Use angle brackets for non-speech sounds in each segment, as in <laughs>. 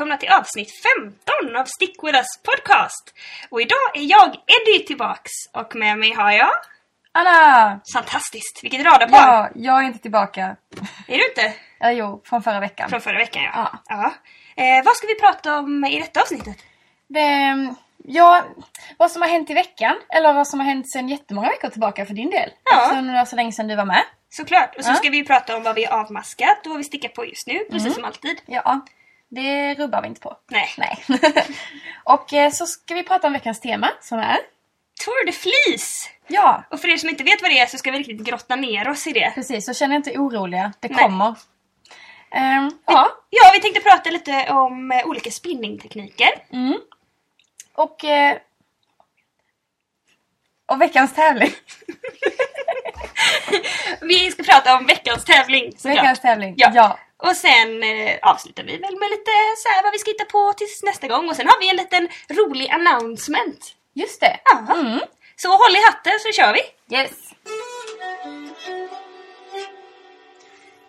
välkomna till avsnitt 15 av Stick With Us Podcast. Och idag är jag Eddie tillbaks och med mig har jag... Anna! Fantastiskt! Vilket radarpar! Ja, jag är inte tillbaka. Är du inte? Ja, jo, från förra veckan. Från förra veckan ja. Ja. ja. Eh, vad ska vi prata om i detta avsnittet? Det, ja, vad som har hänt i veckan, eller vad som har hänt sedan jättemånga veckor tillbaka för din del. Ja. Eftersom det var så länge sedan du var med. Såklart! Och så Ja. ska vi prata om vad vi har avmaskat och vad vi stickar på just nu, precis som alltid. Ja, det rubbar vi inte på. Nej. Nej. <laughs> och eh, så ska vi prata om veckans tema som är... Tour de Fleece! Ja, Och för er som inte vet vad det är så ska vi riktigt grotta ner oss i det. precis. Så känn er inte oroliga. Det Nej. kommer. Ehm, ja. Ja, vi tänkte prata lite om eh, olika spinningtekniker. Mm. Och... Eh, och veckans tävling. <laughs> Vi ska prata om veckans tävling. Veckans tävling. Ja. ja. Och sen eh, avslutar vi väl med lite så här vad vi ska hitta på tills nästa gång. Och sen har vi en liten rolig announcement. Just det. Ja. Mm. Så håll i hatten så kör vi! Yes.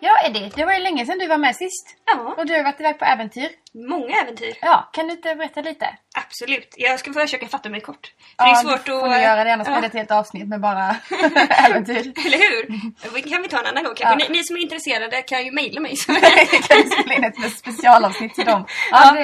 Ja Eddie, det var ju länge sedan du var med sist. Ja, Och du har varit iväg på äventyr. många äventyr. Ja, kan du inte berätta lite? Absolut. Jag ska försöka fatta mig kort. För ja, det är svårt att... får göra det, annars ja. blir det ett helt avsnitt med bara <laughs> äventyr. Eller hur? Det kan vi ta en annan gång kanske. Ja. Ni, ni som är intresserade kan ju mejla mig. Det <laughs> kan ju spela in ett specialavsnitt till dem. Ja, det.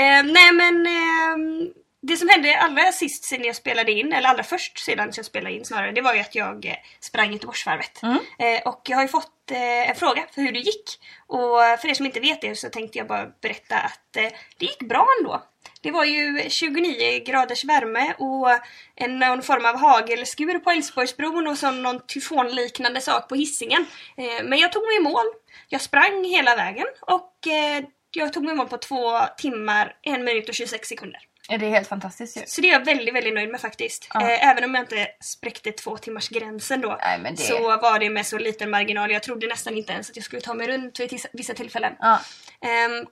Eh, nej men ehm, det som hände allra sist sen jag spelade in, eller allra först sedan jag spelade in snarare, det var ju att jag eh, sprang Göteborgsvarvet. Mm. Eh, och jag har ju fått eh, en fråga för hur det gick. Och för er som inte vet det så tänkte jag bara berätta att eh, det gick bra ändå. Det var ju 29 graders värme och en, någon form av hagelskur på Älvsborgsbron och så någon tyfonliknande sak på hissingen. Eh, men jag tog mig i mål. Jag sprang hela vägen och eh, jag tog mig mål på två timmar, en minut och 26 sekunder. det är helt fantastiskt ju. Så det är jag väldigt, väldigt nöjd med faktiskt. Ja. Eh, även om jag inte spräckte två timmars gränsen då. Nej, det- Så var det med så liten marginal. Jag trodde nästan inte ens att jag skulle ta mig runt vid vissa- tillfällen. Ja. Ehm,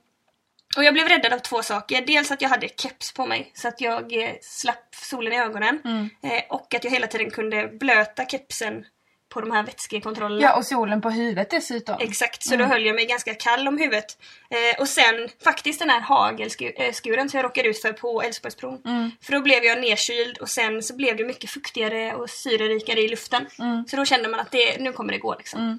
och jag blev räddad av två saker. Dels att jag hade keps på mig så att jag eh, slapp solen i ögonen. Mm. Eh, och att jag hela tiden kunde blöta kepsen på de här vätskekontrollerna. ja, och solen på huvudet dessutom. Exakt, så då höll jag mig ganska kall om huvudet. Eh, och sen faktiskt den här hagelskuren som jag råkade ut för på Älvsborgsbron. Mm. För då blev jag nedkyld och sen så blev det mycket fuktigare och syrerikare i luften. Mm. Så då kände man att det, nu kommer det gå liksom. Mm.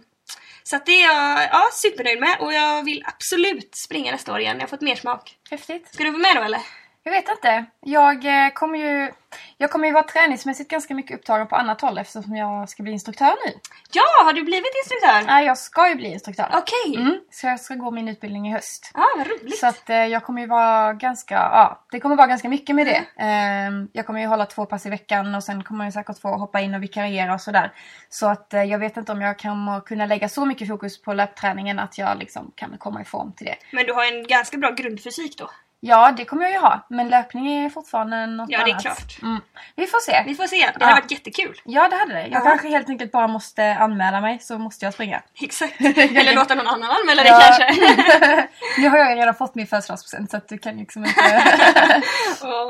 Så att det är jag ja, supernöjd med och jag vill absolut springa nästa år igen. Jag har fått mer smak. Häftigt. Ska du vara med då eller? Jag vet inte. Jag eh, kommer ju... Jag kommer ju vara träningsmässigt ganska mycket upptagen på annat håll eftersom jag ska bli instruktör nu. Ja, har du blivit instruktör? Nej, jag ska ju bli instruktör. Okej! Mm, så jag ska gå min utbildning i höst. Ja, vad roligt. Så att eh, jag kommer ju vara ganska, ja, det kommer vara ganska mycket med det. Ehm, jag kommer ju hålla två pass i veckan och sen kommer jag säkert få hoppa in och vikariera och sådär. Så att eh, jag vet inte om jag kommer kunna lägga så mycket fokus på löpträningen att jag liksom kan komma i form till det. Men du har en ganska bra grundfysik då? Ja, det kommer jag ju ha. Men löpning är fortfarande något Ja, det är annat. klart. Mm. Vi får se. Vi får se. Det Ja. hade varit jättekul. Ja, det hade det. Jag Ja. kanske helt enkelt bara måste anmäla mig så måste jag springa. <laughs> Exakt. Eller låta någon annan anmäla dig kanske. <laughs> nu har jag redan fått min födelsedagspresent så att du kan liksom inte <laughs>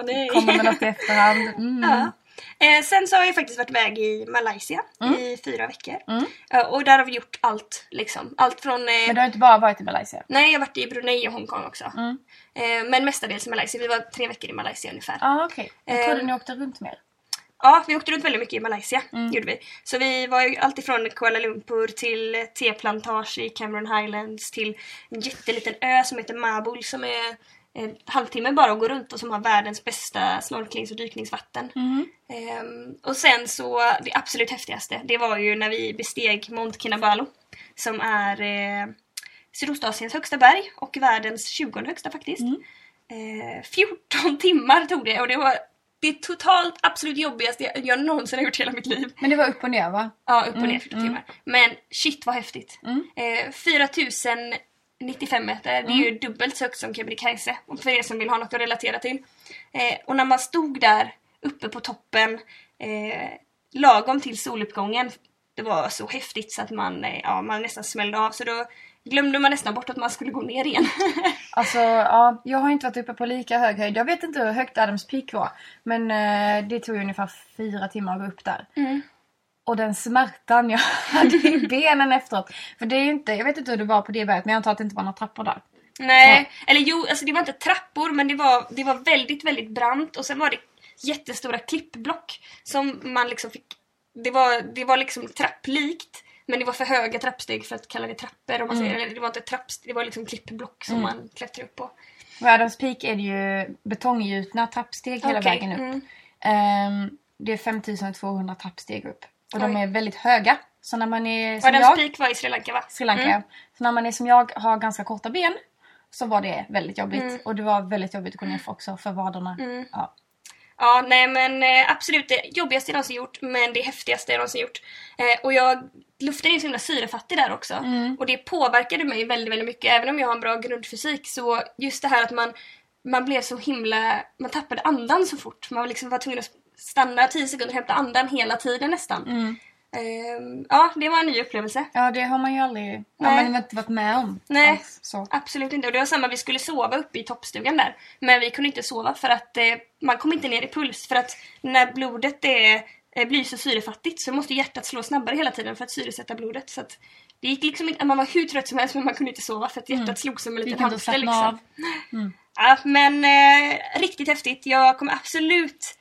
nej. komma med något i efterhand. Mm. Ja. Eh, sen så har jag faktiskt varit iväg i Malaysia i fyra veckor. Mm. Eh, och där har vi gjort allt liksom. Allt från... Eh, Men du har inte bara varit i Malaysia? Nej, jag har varit i Brunei och Hongkong också. Mm. Eh, men mestadels i Malaysia. Vi var tre veckor i Malaysia ungefär. Ah, okej. Jag trodde Ehm. ni åkte runt mer. Ja, vi åkte runt väldigt mycket i Malaysia. Mm. Gjorde vi. Så vi var ju alltifrån Kuala Lumpur till teplantage i Cameron Highlands till en jätteliten ö som heter Mabul som är en halvtimme bara att gå runt och som har världens bästa snorklings och dykningsvatten. Mm. Eh, och sen så, det absolut häftigaste, det var ju när vi besteg Mont Kinabalu som är eh, Sydostasiens högsta berg och världens 20 högsta faktiskt. Mm. Eh, 14 <laughs> timmar tog det och det var det totalt absolut jobbigaste jag någonsin har gjort i hela mitt liv. Men det var upp och ner va? Ja, upp och ner mm, 14 mm. timmar. Men shit vad häftigt! Mm. Eh, 4000 95 meter. Mm. Det är ju mm. dubbelt så högt som Kebnekaise för er som vill ha något att relatera till. Eh, och när man stod där uppe på toppen eh, lagom till soluppgången, det var så häftigt så att man, eh, ja, man nästan smällde av. Så då glömde man nästan bort att man skulle gå ner igen. <laughs> alltså, ja, jag har inte varit uppe på lika hög höjd. Jag vet inte hur högt Adams Peak var. Men eh, det tog ungefär fyra timmar att gå upp där. Mm. Och den smärtan jag <laughs> hade i benen efteråt. För det är ju inte, jag vet inte hur det var på det berget men jag antar att det inte var några trappor där. Nej, eller jo, alltså det var inte trappor men det var, det var väldigt, väldigt brant och sen var det jättestora klippblock som man liksom fick... Det var, det var liksom trapplikt men det var för höga trappsteg för att kalla det trappor om man säger. Eller det var inte trappsteg, det var liksom klippblock som man klättrade upp på. På Adams Peak är det ju betonggjutna trappsteg hela Okej, vägen upp. mm. Ehm, det är 5200 trappsteg upp. Och de Oj. är väldigt höga. Så när man är som Adams jag, Peak var i Sri Lanka va? Sri Lanka, Mm. så när man är som jag har ganska korta ben så var det väldigt jobbigt. Mm. Och det var väldigt jobbigt att gå ner för också för vaderna. Mm. Ja. Ja, nej men eh, absolut det jobbigaste jag någonsin gjort men det häftigaste jag någonsin gjort. Eh, och jag, luften är ju så himla syrefattig där också. Mm. Och det påverkade mig väldigt, väldigt mycket. Även om jag har en bra grundfysik så just det här att man, man blev så himla, man tappade andan så fort. Man liksom var tvungen att stanna 10 sekunder och hämta andan hela tiden nästan. Mm. Eh, ja, det var en ny upplevelse. ja, det har man ju aldrig ja, man har inte varit med om. Nej. alls, så. Absolut inte. Och det var samma, vi skulle sova uppe i toppstugan där. Men vi kunde inte sova för att eh, man kom inte ner i puls. För att när blodet är, eh, blir så syrefattigt så måste hjärtat slå snabbare hela tiden för att syresätta blodet. Så att det gick liksom inte, man var hur trött som helst men man kunde inte sova för att hjärtat slog som en liten hamster liksom. Mm. Ja, men eh, riktigt häftigt. Jag kommer absolut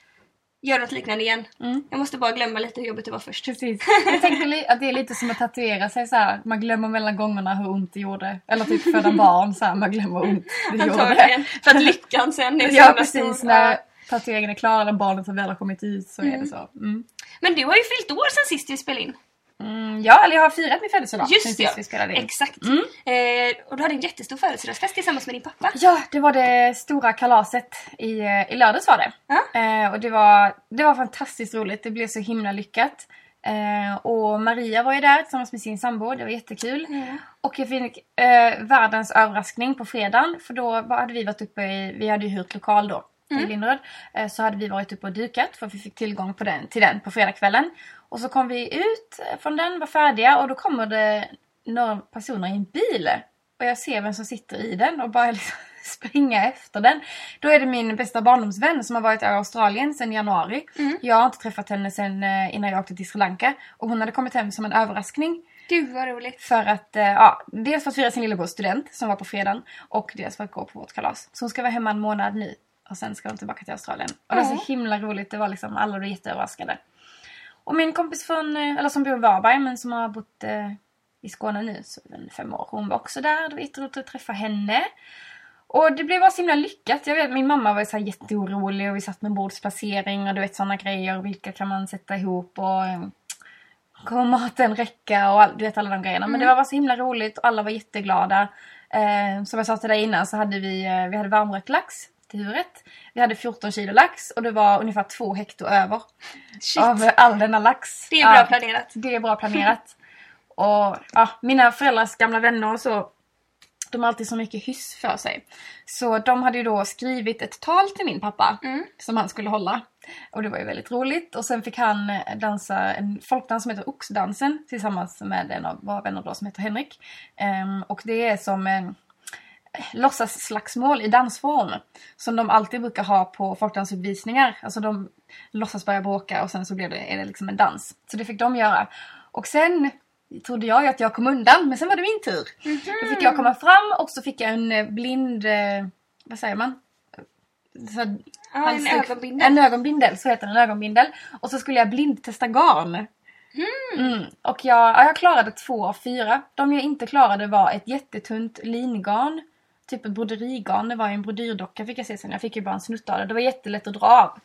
göra något liknande igen. Mm. Jag måste bara glömma lite hur jobbigt det var först. Precis. <laughs> Jag tänker att det är lite som att tatuera sig så här. Man glömmer mellan gångerna hur ont det gjorde. Eller typ föda barn så här. Man glömmer hur ont det gjorde. Antagligen. För att lyckan sen är <laughs> så Ja precis. stor. När tatueringen är klar eller barnet väl har kommit ut så är det så. Mm. Men du har ju fyllt år sen sist vi spelade in. Mm, ja, eller jag har firat min födelsedag sen Just sist ja, vi spelade in. exakt. Mm. Eh, och du hade en jättestor födelsedagsfest tillsammans med din pappa. Ja, det var det stora kalaset i, eh, i lördags var det. Ja. Eh, och det var, det var fantastiskt roligt. Det blev så himla lyckat. Eh, och Maria var ju där tillsammans med sin sambo. Det var jättekul. Mm. Och jag fick eh, världens överraskning på fredagen. För då hade vi varit uppe i, vi hade ju hyrt lokal då i Linderöd. Eh, så hade vi varit uppe och dukat för vi fick tillgång på den, till den på fredagskvällen. Och så kom vi ut från den, var färdiga och då kommer det några personer i en bil. Och jag ser vem som sitter i den och bara <laughs> liksom springa efter den. Då är det min bästa barndomsvän som har varit i Australien sedan januari. Jag har inte träffat henne sedan eh, innan jag åkte till Sri Lanka. Och hon hade kommit hem som en överraskning. Gud vad roligt. För att, eh, ja, dels för att fira sin lillebrors student som var på fredagen och dels för att gå på vårt kalas. Så hon ska vara hemma en månad nu och sen ska hon tillbaka till Australien. Och det var så himla roligt, det var liksom, alla blev jätteöverraskade. Och min kompis från, eh, eller som bor i Varberg men som har bott eh, i Skåne nu så fem år, hon var också där. Det var jätteroligt att träffa henne. Och det blev bara så himla lyckat. Jag vet, min mamma var så här jätteorolig och vi satt med bordsplacering och du vet sådana grejer. Vilka kan man sätta ihop och eh, kommer maten räcka och all, du vet alla de grejerna. Men det var bara så himla roligt och alla var jätteglada. Eh, som jag sa till dig innan så hade vi, eh, vi hade varmrökt lax till huvudrätt. Vi hade 14 kilo lax och det var ungefär två hekto över Shit. av all denna lax. Det är bra Ja, planerat. Det är bra planerat. <laughs> och ja, mina föräldrars gamla vänner och så de har alltid så mycket hyss för sig. Så de hade ju då skrivit ett tal till min pappa Mm. som han skulle hålla. Och det var ju väldigt roligt. Och sen fick han dansa en folkdans som heter Oxdansen tillsammans med en av våra vänner då som heter Henrik. Ehm, och det är som en låtsasslagsmål i dansform. Som de alltid brukar ha på folkdansuppvisningar. Alltså de låtsas börja bråka och sen så blir det, är det liksom en dans. Så det fick de göra. Och sen trodde jag ju att jag kom undan, men sen var det min tur. Då fick jag komma fram och så fick jag en eh, blind... eh, Vad säger man? Så, Ja, en ögonbindel. En ögonbindel, så heter den, en ögonbindel. Och så skulle jag blindtesta garn. Mm. Och jag, ja, jag klarade två av fyra. De jag inte klarade var ett jättetunt lingarn. Typ ett broderigarn. Det var ju en brodyrdocka fick jag se sen. Jag fick ju bara en snutt av det. Det var jättelätt att dra av.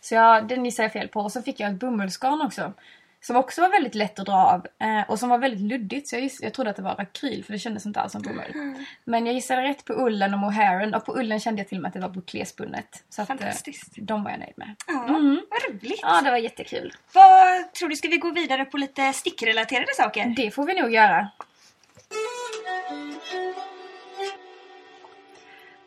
Så jag, den gissade jag fel på. Och så fick jag ett bomullsgarn också. Som också var väldigt lätt att dra av. Eh, och som var väldigt luddigt. Så jag, giss, jag trodde att det var akryl för det kändes inte alls som bomull. Men jag gissade rätt på ullen och mohairen. Och på ullen kände jag till och med att det var boucléspunnet. Så att, eh, Fantastiskt. de var jag nöjd med. Ja, Mm. vad roligt. Ja, det var jättekul. Vad tror du, ska vi gå vidare på lite stickrelaterade saker? Det får vi nog göra.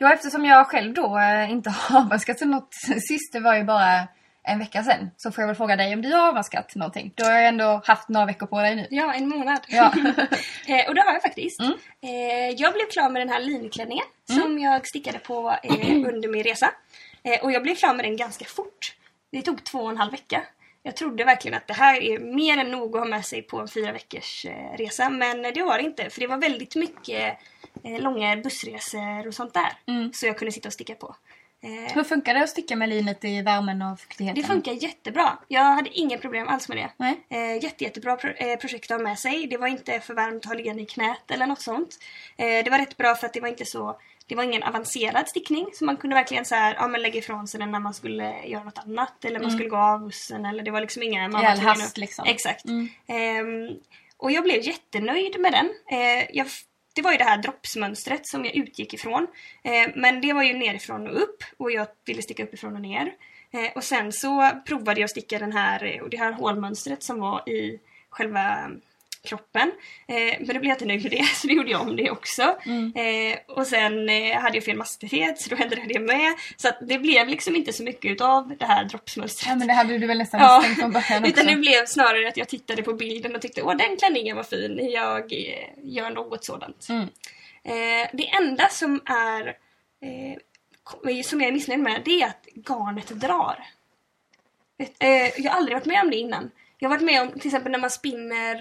Ja, eftersom jag själv då eh, inte <laughs> har avvaskat något sist, det var ju bara en vecka sedan, så får jag väl fråga dig om du har avvaskat någonting. Du har ju ändå haft några veckor på dig nu. Ja, en månad. Ja. <laughs> eh, och det har jag faktiskt. Mm. Eh, jag blev klar med den här linklänningen som jag stickade på <clears throat> under min resa. Och jag blev klar med den ganska fort. Det tog två och en halv vecka. Jag trodde verkligen att det här är mer än nog att ha med sig på en fyra veckors eh, resa. Men det var det inte för det var väldigt mycket eh, långa bussresor och sånt där. Mm. Så jag kunde sitta och sticka på. Eh, Hur funkar det att sticka med linet i värmen och fuktigheten? det funkar jättebra. Jag hade inga problem alls med det. Nej. Eh, jätte, jättebra pro- eh, projekt att ha med sig. Det var inte för varmt att ha liggande i knät eller något sånt. Eh, det var rätt bra för att det var inte så det var ingen avancerad stickning så man kunde verkligen så här, ja, men lägga ifrån sig den när man skulle göra något annat eller man skulle gå av bussen eller det var liksom inga... Man var hast liksom. Exakt. Mm. Ehm, och jag blev jättenöjd med den. Eh, jag, det var ju det här droppsmönstret som jag utgick ifrån. Eh, men det var ju nerifrån och upp och jag ville sticka uppifrån och ner. Eh, och sen så provade jag att sticka den här, och det här hålmönstret som var i själva kroppen. Eh, men det blev jag inte nöjd med det <laughs> så då gjorde jag om det också. Mm. Eh, och sen eh, hade jag fel mastighet så då ändrade jag det med. Så att det blev liksom inte så mycket utav det här droppsmönstret. Ja men det hade du väl nästan <laughs> Ja. misstänkt från början också. Utan det blev snarare att jag tittade på bilden och tyckte åh den klänningen var fin, jag eh, gör något sådant. Mm. Eh, det enda som är eh, som jag är missnöjd med det är att garnet drar. Jag har aldrig varit med om det innan. Jag har varit med om till exempel när man spinner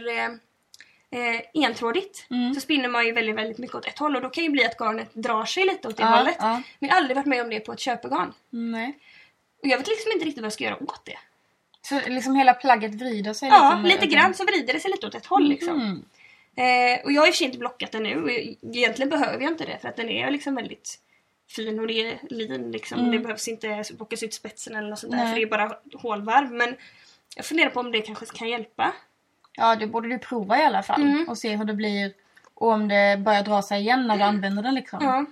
eh, entrådigt Mm. så spinner man ju väldigt, väldigt mycket åt ett håll och då kan ju bli att garnet drar sig lite åt det Ja, hållet. ja. Men jag har aldrig varit med om det på ett köpegarn. Mm, Nej. Och jag vet liksom inte riktigt vad jag ska göra åt det. Så liksom hela plagget vrider sig Ja, lite? lite grann så vrider det sig lite åt ett håll liksom. Mm. Eh, och jag har i och för sig inte blockat den nu och egentligen behöver jag inte det för att den är liksom väldigt fin och det är lin liksom. Mm. Det behövs inte bockas ut spetsen eller något sånt där Nej. för det är bara hålvarv. Men jag funderar på om det kanske kan hjälpa. Ja, det borde du prova i alla fall Mm. och se hur det blir och om det börjar dra sig igen när du använder den liksom. Ja.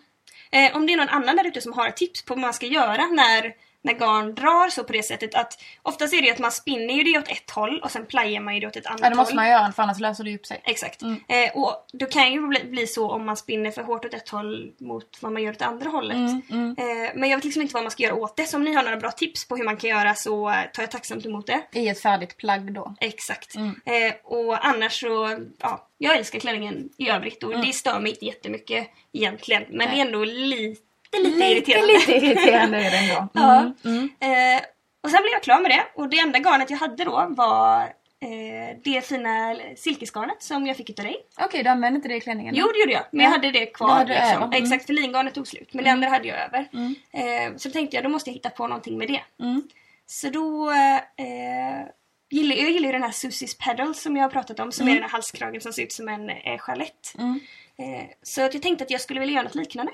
Eh, om det är någon annan där ute som har tips på vad man ska göra när, när garn drar så på det sättet att oftast är det ju att man spinner ju det åt ett håll och sen plajar man ju det åt ett annat Ja, det måste håll. man göra för annars löser det upp sig. Exakt. Mm. Eh, och då kan ju bli, bli så om man spinner för hårt åt ett håll mot vad man gör åt det andra hållet. Mm, mm. Eh, men jag vet liksom inte vad man ska göra åt det. Så om ni har några bra tips på hur man kan göra så eh, tar jag tacksamt emot det. I ett färdigt plagg då. Exakt. Mm. Eh, och annars så, ja, jag älskar klänningen i övrigt och Mm. det stör mig inte jättemycket egentligen. Men Nej. det är ändå lite, lite, irriterande. Lite irriterande är det ändå. <laughs> Ja. Mm, mm. Eh, och sen blev jag klar med det och det enda garnet jag hade då var eh, det fina silkesgarnet som jag fick utav dig. Okej, du använder inte det i klänningen? Jo det gjorde jag, men Ja. jag hade det kvar. hade liksom. mm. Exakt, för lingarnet tog slut. Men det andra hade jag över. Mm. Eh, så då tänkte jag, då måste jag hitta på någonting med det. Mm. Så då eh, gillar jag gillar ju den här Susies Pedal som jag har pratat om. Som Mm. är den här halskragen som ser ut som en eh, chalett. Mm. Eh, så jag tänkte att jag skulle vilja göra något liknande.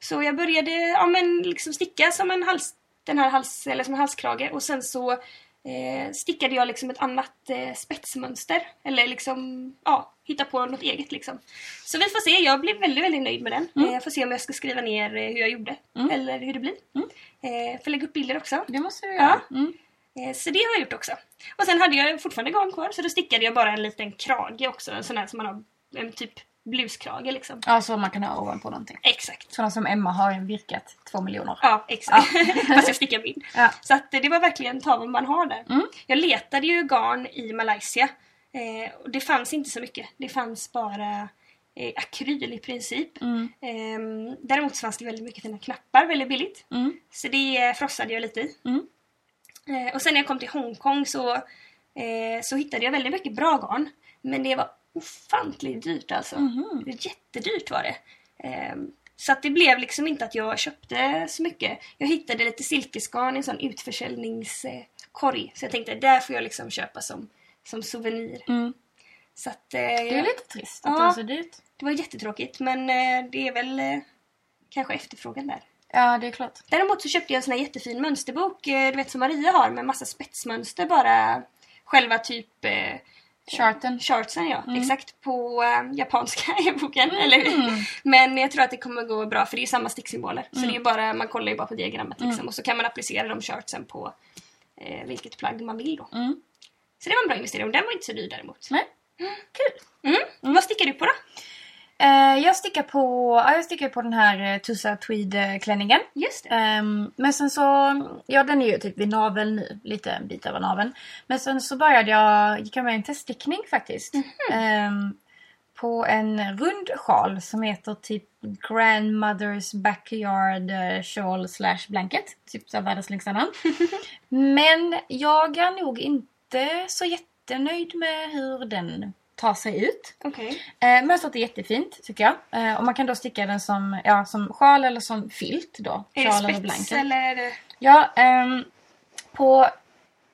Så jag började ja, men liksom sticka som en, hals, den här hals, eller som en halskrage och sen så eh, stickade jag liksom ett annat eh, spetsmönster. Eller liksom, ja, hitta på något eget liksom. Så vi får se, jag blev väldigt, väldigt nöjd med den. Mm. Eh, jag får se om jag ska skriva ner eh, hur jag gjorde. Mm. Eller hur det blir. Mm. Eh, får lägga upp bilder också. Det måste du göra. Mm. Eh, Så det har jag gjort också. Och sen hade jag fortfarande garn kvar så då stickade jag bara en liten krage också. En sån här som man har, en typ bluskrage liksom. Ja, så man kan ha ovanpå någonting. Exakt. Sådana som Emma har en virkat två miljoner. Ja, exakt. <laughs> Fast jag stickar min. Ja. Så att det var verkligen ta vad man har där. Mm. Jag letade ju garn i Malaysia. Eh, och det fanns inte så mycket. Det fanns bara eh, akryl i princip. Mm. Eh, däremot så fanns det väldigt mycket fina knappar väldigt billigt. Mm. Så det eh, frossade jag lite i. Mm. Eh, och sen när jag kom till Hongkong så, eh, så hittade jag väldigt mycket bra garn. Men det var ofantligt dyrt alltså. Mhm. Det är jättedyrt var det. Eh, så att det blev liksom inte att jag köpte så mycket. Jag hittade lite silkesgarn i en sån utförsäljningskorg. Så jag tänkte där får jag liksom köpa som, som souvenir. Mm. Så att, eh, Det är jag- lite trist att Ja. det är så dyrt. det var jättetråkigt men eh, det är väl eh, kanske efterfrågan där. Ja, det är klart. Däremot så köpte jag en sån här jättefin mönsterbok, eh, du vet som Maria har med massa spetsmönster bara. Själva typ eh, Charten. chartsen ja, Mm. exakt på eh, japanska <laughs> i boken. Eller hur? Men jag tror att det kommer gå bra för det är samma sticksymboler. Så Mm. det är bara, man kollar ju bara på diagrammet liksom, och så kan man applicera de chartsen på eh, vilket plagg man vill då. Mm. Så det var en bra investering. Den var inte så dyr däremot. Nej. Kul. Mm. Vad stickar du på då? Eh, jag stickar på, ja, jag stickar på den här eh, Tussa Tweed-klänningen. Just det. Ehm, men sen så, ja den är ju typ vid naveln nu, lite en bit över naveln. Men sen så började jag, gick jag med en teststickning faktiskt. Ehm, på en rund sjal som heter typ Grandmother's Backyard eh, Shawl slash Blanket. Typ så världens längsta namn. <laughs> Men jag är nog inte så jättenöjd med hur den tar sig ut. Okej. Eh, mönstret är jättefint tycker jag. Eh, och man kan då sticka den som, ja, som sjal eller som filt då. Är det Sjal eller spets blanket. eller är det... Ja, ehm, på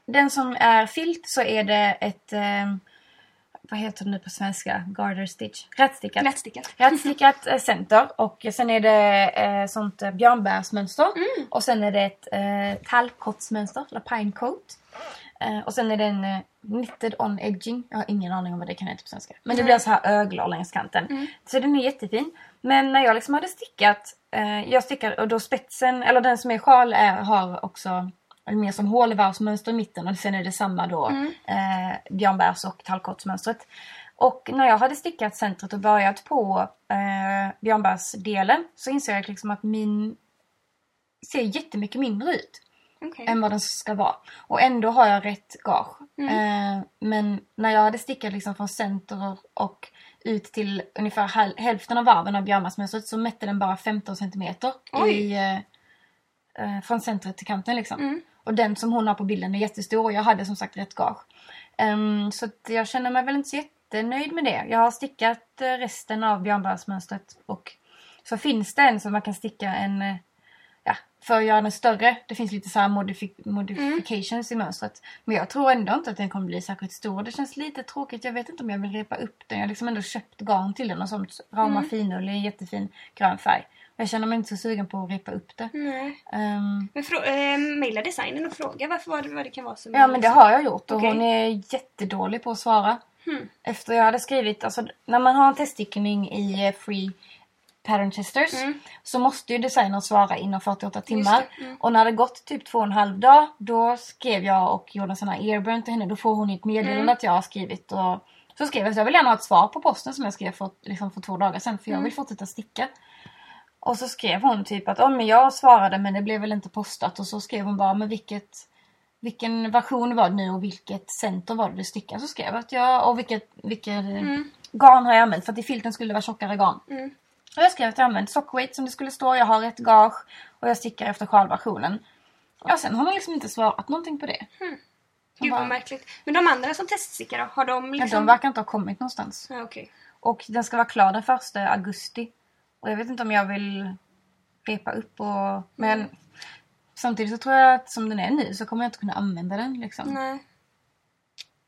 den som är filt så är det ett, ehm, vad heter det nu på svenska? Garter stitch? Rätstickat. Lättstickat? Rätstickat <laughs> eh, center och sen är det eh, sånt eh, björnbärsmönster. Mm. Och sen är det ett eh, tallkottsmönster, eller pine coat. Eh, och sen är det en eh, knitted on edging. Jag har ingen aning om vad det kan heta på svenska. Men det blir så här öglor längs kanten. Mm. Så den är jättefin. Men när jag liksom hade stickat, eh, jag stickar och då spetsen, eller den som är sjal är, har också mer som hålvarvsmönster i mitten och sen är det samma då Mm. eh, björnbärs och tallkottsmönstret. Och när jag hade stickat centret och börjat på eh, björnbärsdelen så insåg jag liksom att min ser jättemycket mindre ut Okej. än vad den ska vara. Och ändå har jag rätt gage. Mm. Eh, men när jag hade stickat liksom från center och, ut till ungefär häl- hälften av varven av björnbärsmönstret så mätte den bara 15 centimeter Oj. i, eh, eh, från centret till kanten liksom. Mm. Och den som hon har på bilden är jättestor och jag hade som sagt rätt gage. Ehm, så jag känner mig väl inte så jättenöjd med det. Jag har stickat eh, resten av björnbärsmönstret och så finns det en som man kan sticka en eh, för att göra den större. Det finns lite så här modifi- modifications i mönstret. Men jag tror ändå inte att den kommer bli särskilt stor. Det känns lite tråkigt. Jag vet inte om jag vill repa upp den. Jag har liksom ändå köpt garn till den och sånt. Rama Mm. finull i en jättefin grön färg. Jag känner mig inte så sugen på att repa upp det. Nej. Ehm, Men eh, mejla designen och fråga varför, vad, det, vad det kan vara som... Ja men det har jag gjort och Okej. hon är jättedålig på att svara. Hmm. Efter jag hade skrivit, alltså när man har en teststickning i eh, Free Pattern Testers Mm. så måste ju designern svara inom 48 timmar. mm. Och när det gått typ två och en halv dag då skrev jag och gjorde en sån här earburn till henne. Då får hon ett meddelande Mm. att jag har skrivit och så skrev jag att jag vill gärna ha ett svar på posten som jag skrev för, liksom för två dagar sedan för jag Mm. vill fortsätta sticka. Och så skrev hon typ att oh, men jag svarade men det blev väl inte postat och så skrev hon bara men vilket vilken version var det nu och vilket center var det du stickade? Så skrev jag att jag, och vilket, vilket Mm. garn har jag använt för att i filten skulle det vara tjockare garn. Mm. Och jag skrev att jag använt sockerweight som det skulle stå, jag har ett gage och jag stickar efter sjalversionen. Ja, sen har hon liksom inte svarat någonting på det. Hon Gud bara- vad märkligt. Men de andra som teststickar då? Har de liksom... de verkar inte ha kommit någonstans. Ja, okej. Och den ska vara klar den första augusti. Och jag vet inte om jag vill repa upp och... Men samtidigt så tror jag att som den är nu så kommer jag inte kunna använda den liksom. Nej.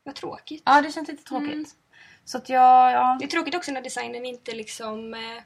Vad tråkigt. Ja, det känns lite tråkigt. Mm. Så att jag, ja. Det är tråkigt också när designen inte liksom eh,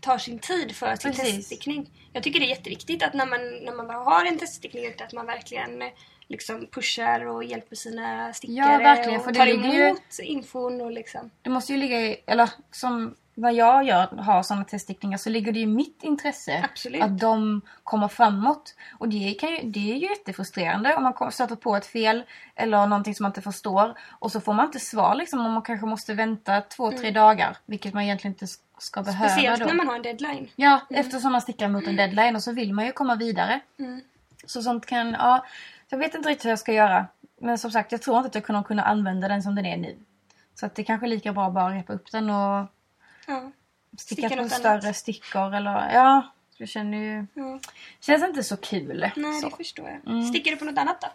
tar sin tid för sin Precis. teststickning. Jag tycker det är jätteviktigt att när man, när man har en teststickning ute att man verkligen eh, liksom pushar och hjälper sina stickare verkligen, och för det tar ligger ju- emot infon och liksom. Det måste ju ligga i, eller som när jag gör, har sådana teststickningar så ligger det i mitt intresse Absolut. att de kommer framåt. Och det, kan ju, det är ju jättefrustrerande om man stöter på ett fel eller någonting som man inte förstår och så får man inte svar liksom och man kanske måste vänta två, tre dagar vilket man egentligen inte ska behöva Mm. Speciellt då. när man har en deadline. Ja, eftersom man stickar mot en deadline och så vill man ju komma vidare. Mm. Så sånt kan, ja. Jag vet inte riktigt hur jag ska göra. Men som sagt, jag tror inte att jag kommer kunna använda den som den är nu. Så att det är kanske är lika bra att bara repa upp den och Ja. sticka, Sticka på större annat. stickor eller ja. Jag känner ju... Ja. Känns inte så kul. Nej, så. det förstår jag. Mm. Stickar du på något annat då?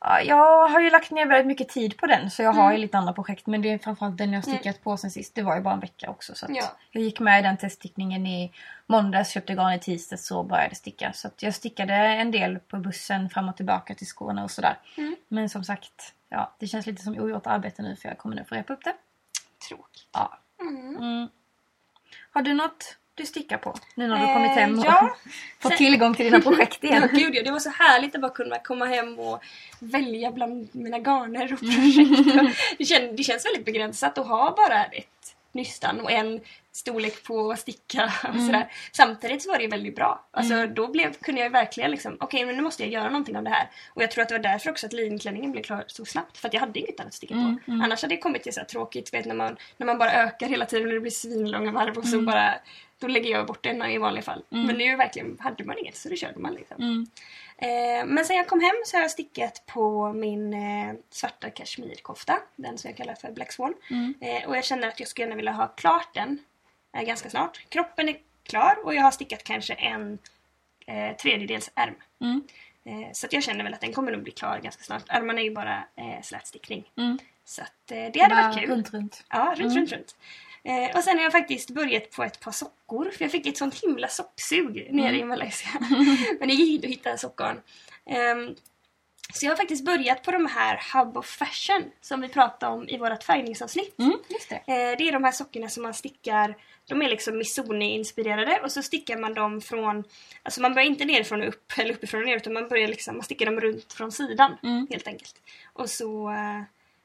Ja, jag har ju lagt ner väldigt mycket tid på den så jag har Mm. ju lite andra projekt men det är framförallt den jag har stickat på sen sist. Det var ju bara en vecka också så Ja. jag gick med i den teststickningen i måndags, köpte garn i tisdags och började sticka. Så jag stickade en del på bussen fram och tillbaka till Skåne och sådär. Mm. Men som sagt, ja, det känns lite som ogjort arbete nu för jag kommer nu få repa upp det. Tråkigt. Ja. Har du något du stickar på nu när du har kommit Eh, hem och ja. <laughs> fått Sen- tillgång till dina projekt <laughs> Ja, igen? gud ja, det var så härligt att bara kunna komma hem och välja bland mina garner och <laughs> projekt. det, kän, det känns väldigt begränsat att ha bara ett nystan och en storlek på sticka och Mm. sådär. Samtidigt så var det väldigt bra. Alltså då blev, kunde jag verkligen liksom, okej men nu måste jag göra någonting av det här. Och jag tror att det var därför också att linklänningen blev klar så snabbt. För att jag hade inget annat att sticka Mm, på. mm. Annars hade det kommit till så tråkigt, vet när man, när man bara ökar hela tiden och det blir svinlånga varv och så Mm. bara då lägger jag bort den i vanliga fall. Men nu verkligen hade man inget så då körde man liksom. Eh, men sen jag kom hem så har jag stickat på min eh, svarta kashmirkofta. Den som jag kallar för Black Swan. Mm. Eh, och jag känner att jag skulle gärna vilja ha klart den ganska snart. Kroppen är klar och jag har stickat kanske en eh, tredjedels ärm. Mm. Så jag känner väl att den kommer nog bli klar ganska snart. Ärmarna är ju bara eh, slätstickning. Mm. Så att det hade Bara varit kul. Runt, runt. Ja, runt, Mm. runt, runt. Eh, och sen har jag faktiskt börjat på ett par sockor. För jag fick ett sånt himla socksug nere Mm. i Malaysia. <laughs> Men det gick inte att hitta sockgarn. Ehm, så jag har faktiskt börjat på de här Hub of Fashion som vi pratade om i vårt färgningsavsnitt. Mm, det. Eh, det är de här sockorna som man stickar, de är liksom Missoni-inspirerade och så stickar man dem från, alltså man börjar inte nerifrån och upp eller uppifrån och ner utan man börjar liksom, man stickar dem runt från sidan Mm. helt enkelt. Och så eh,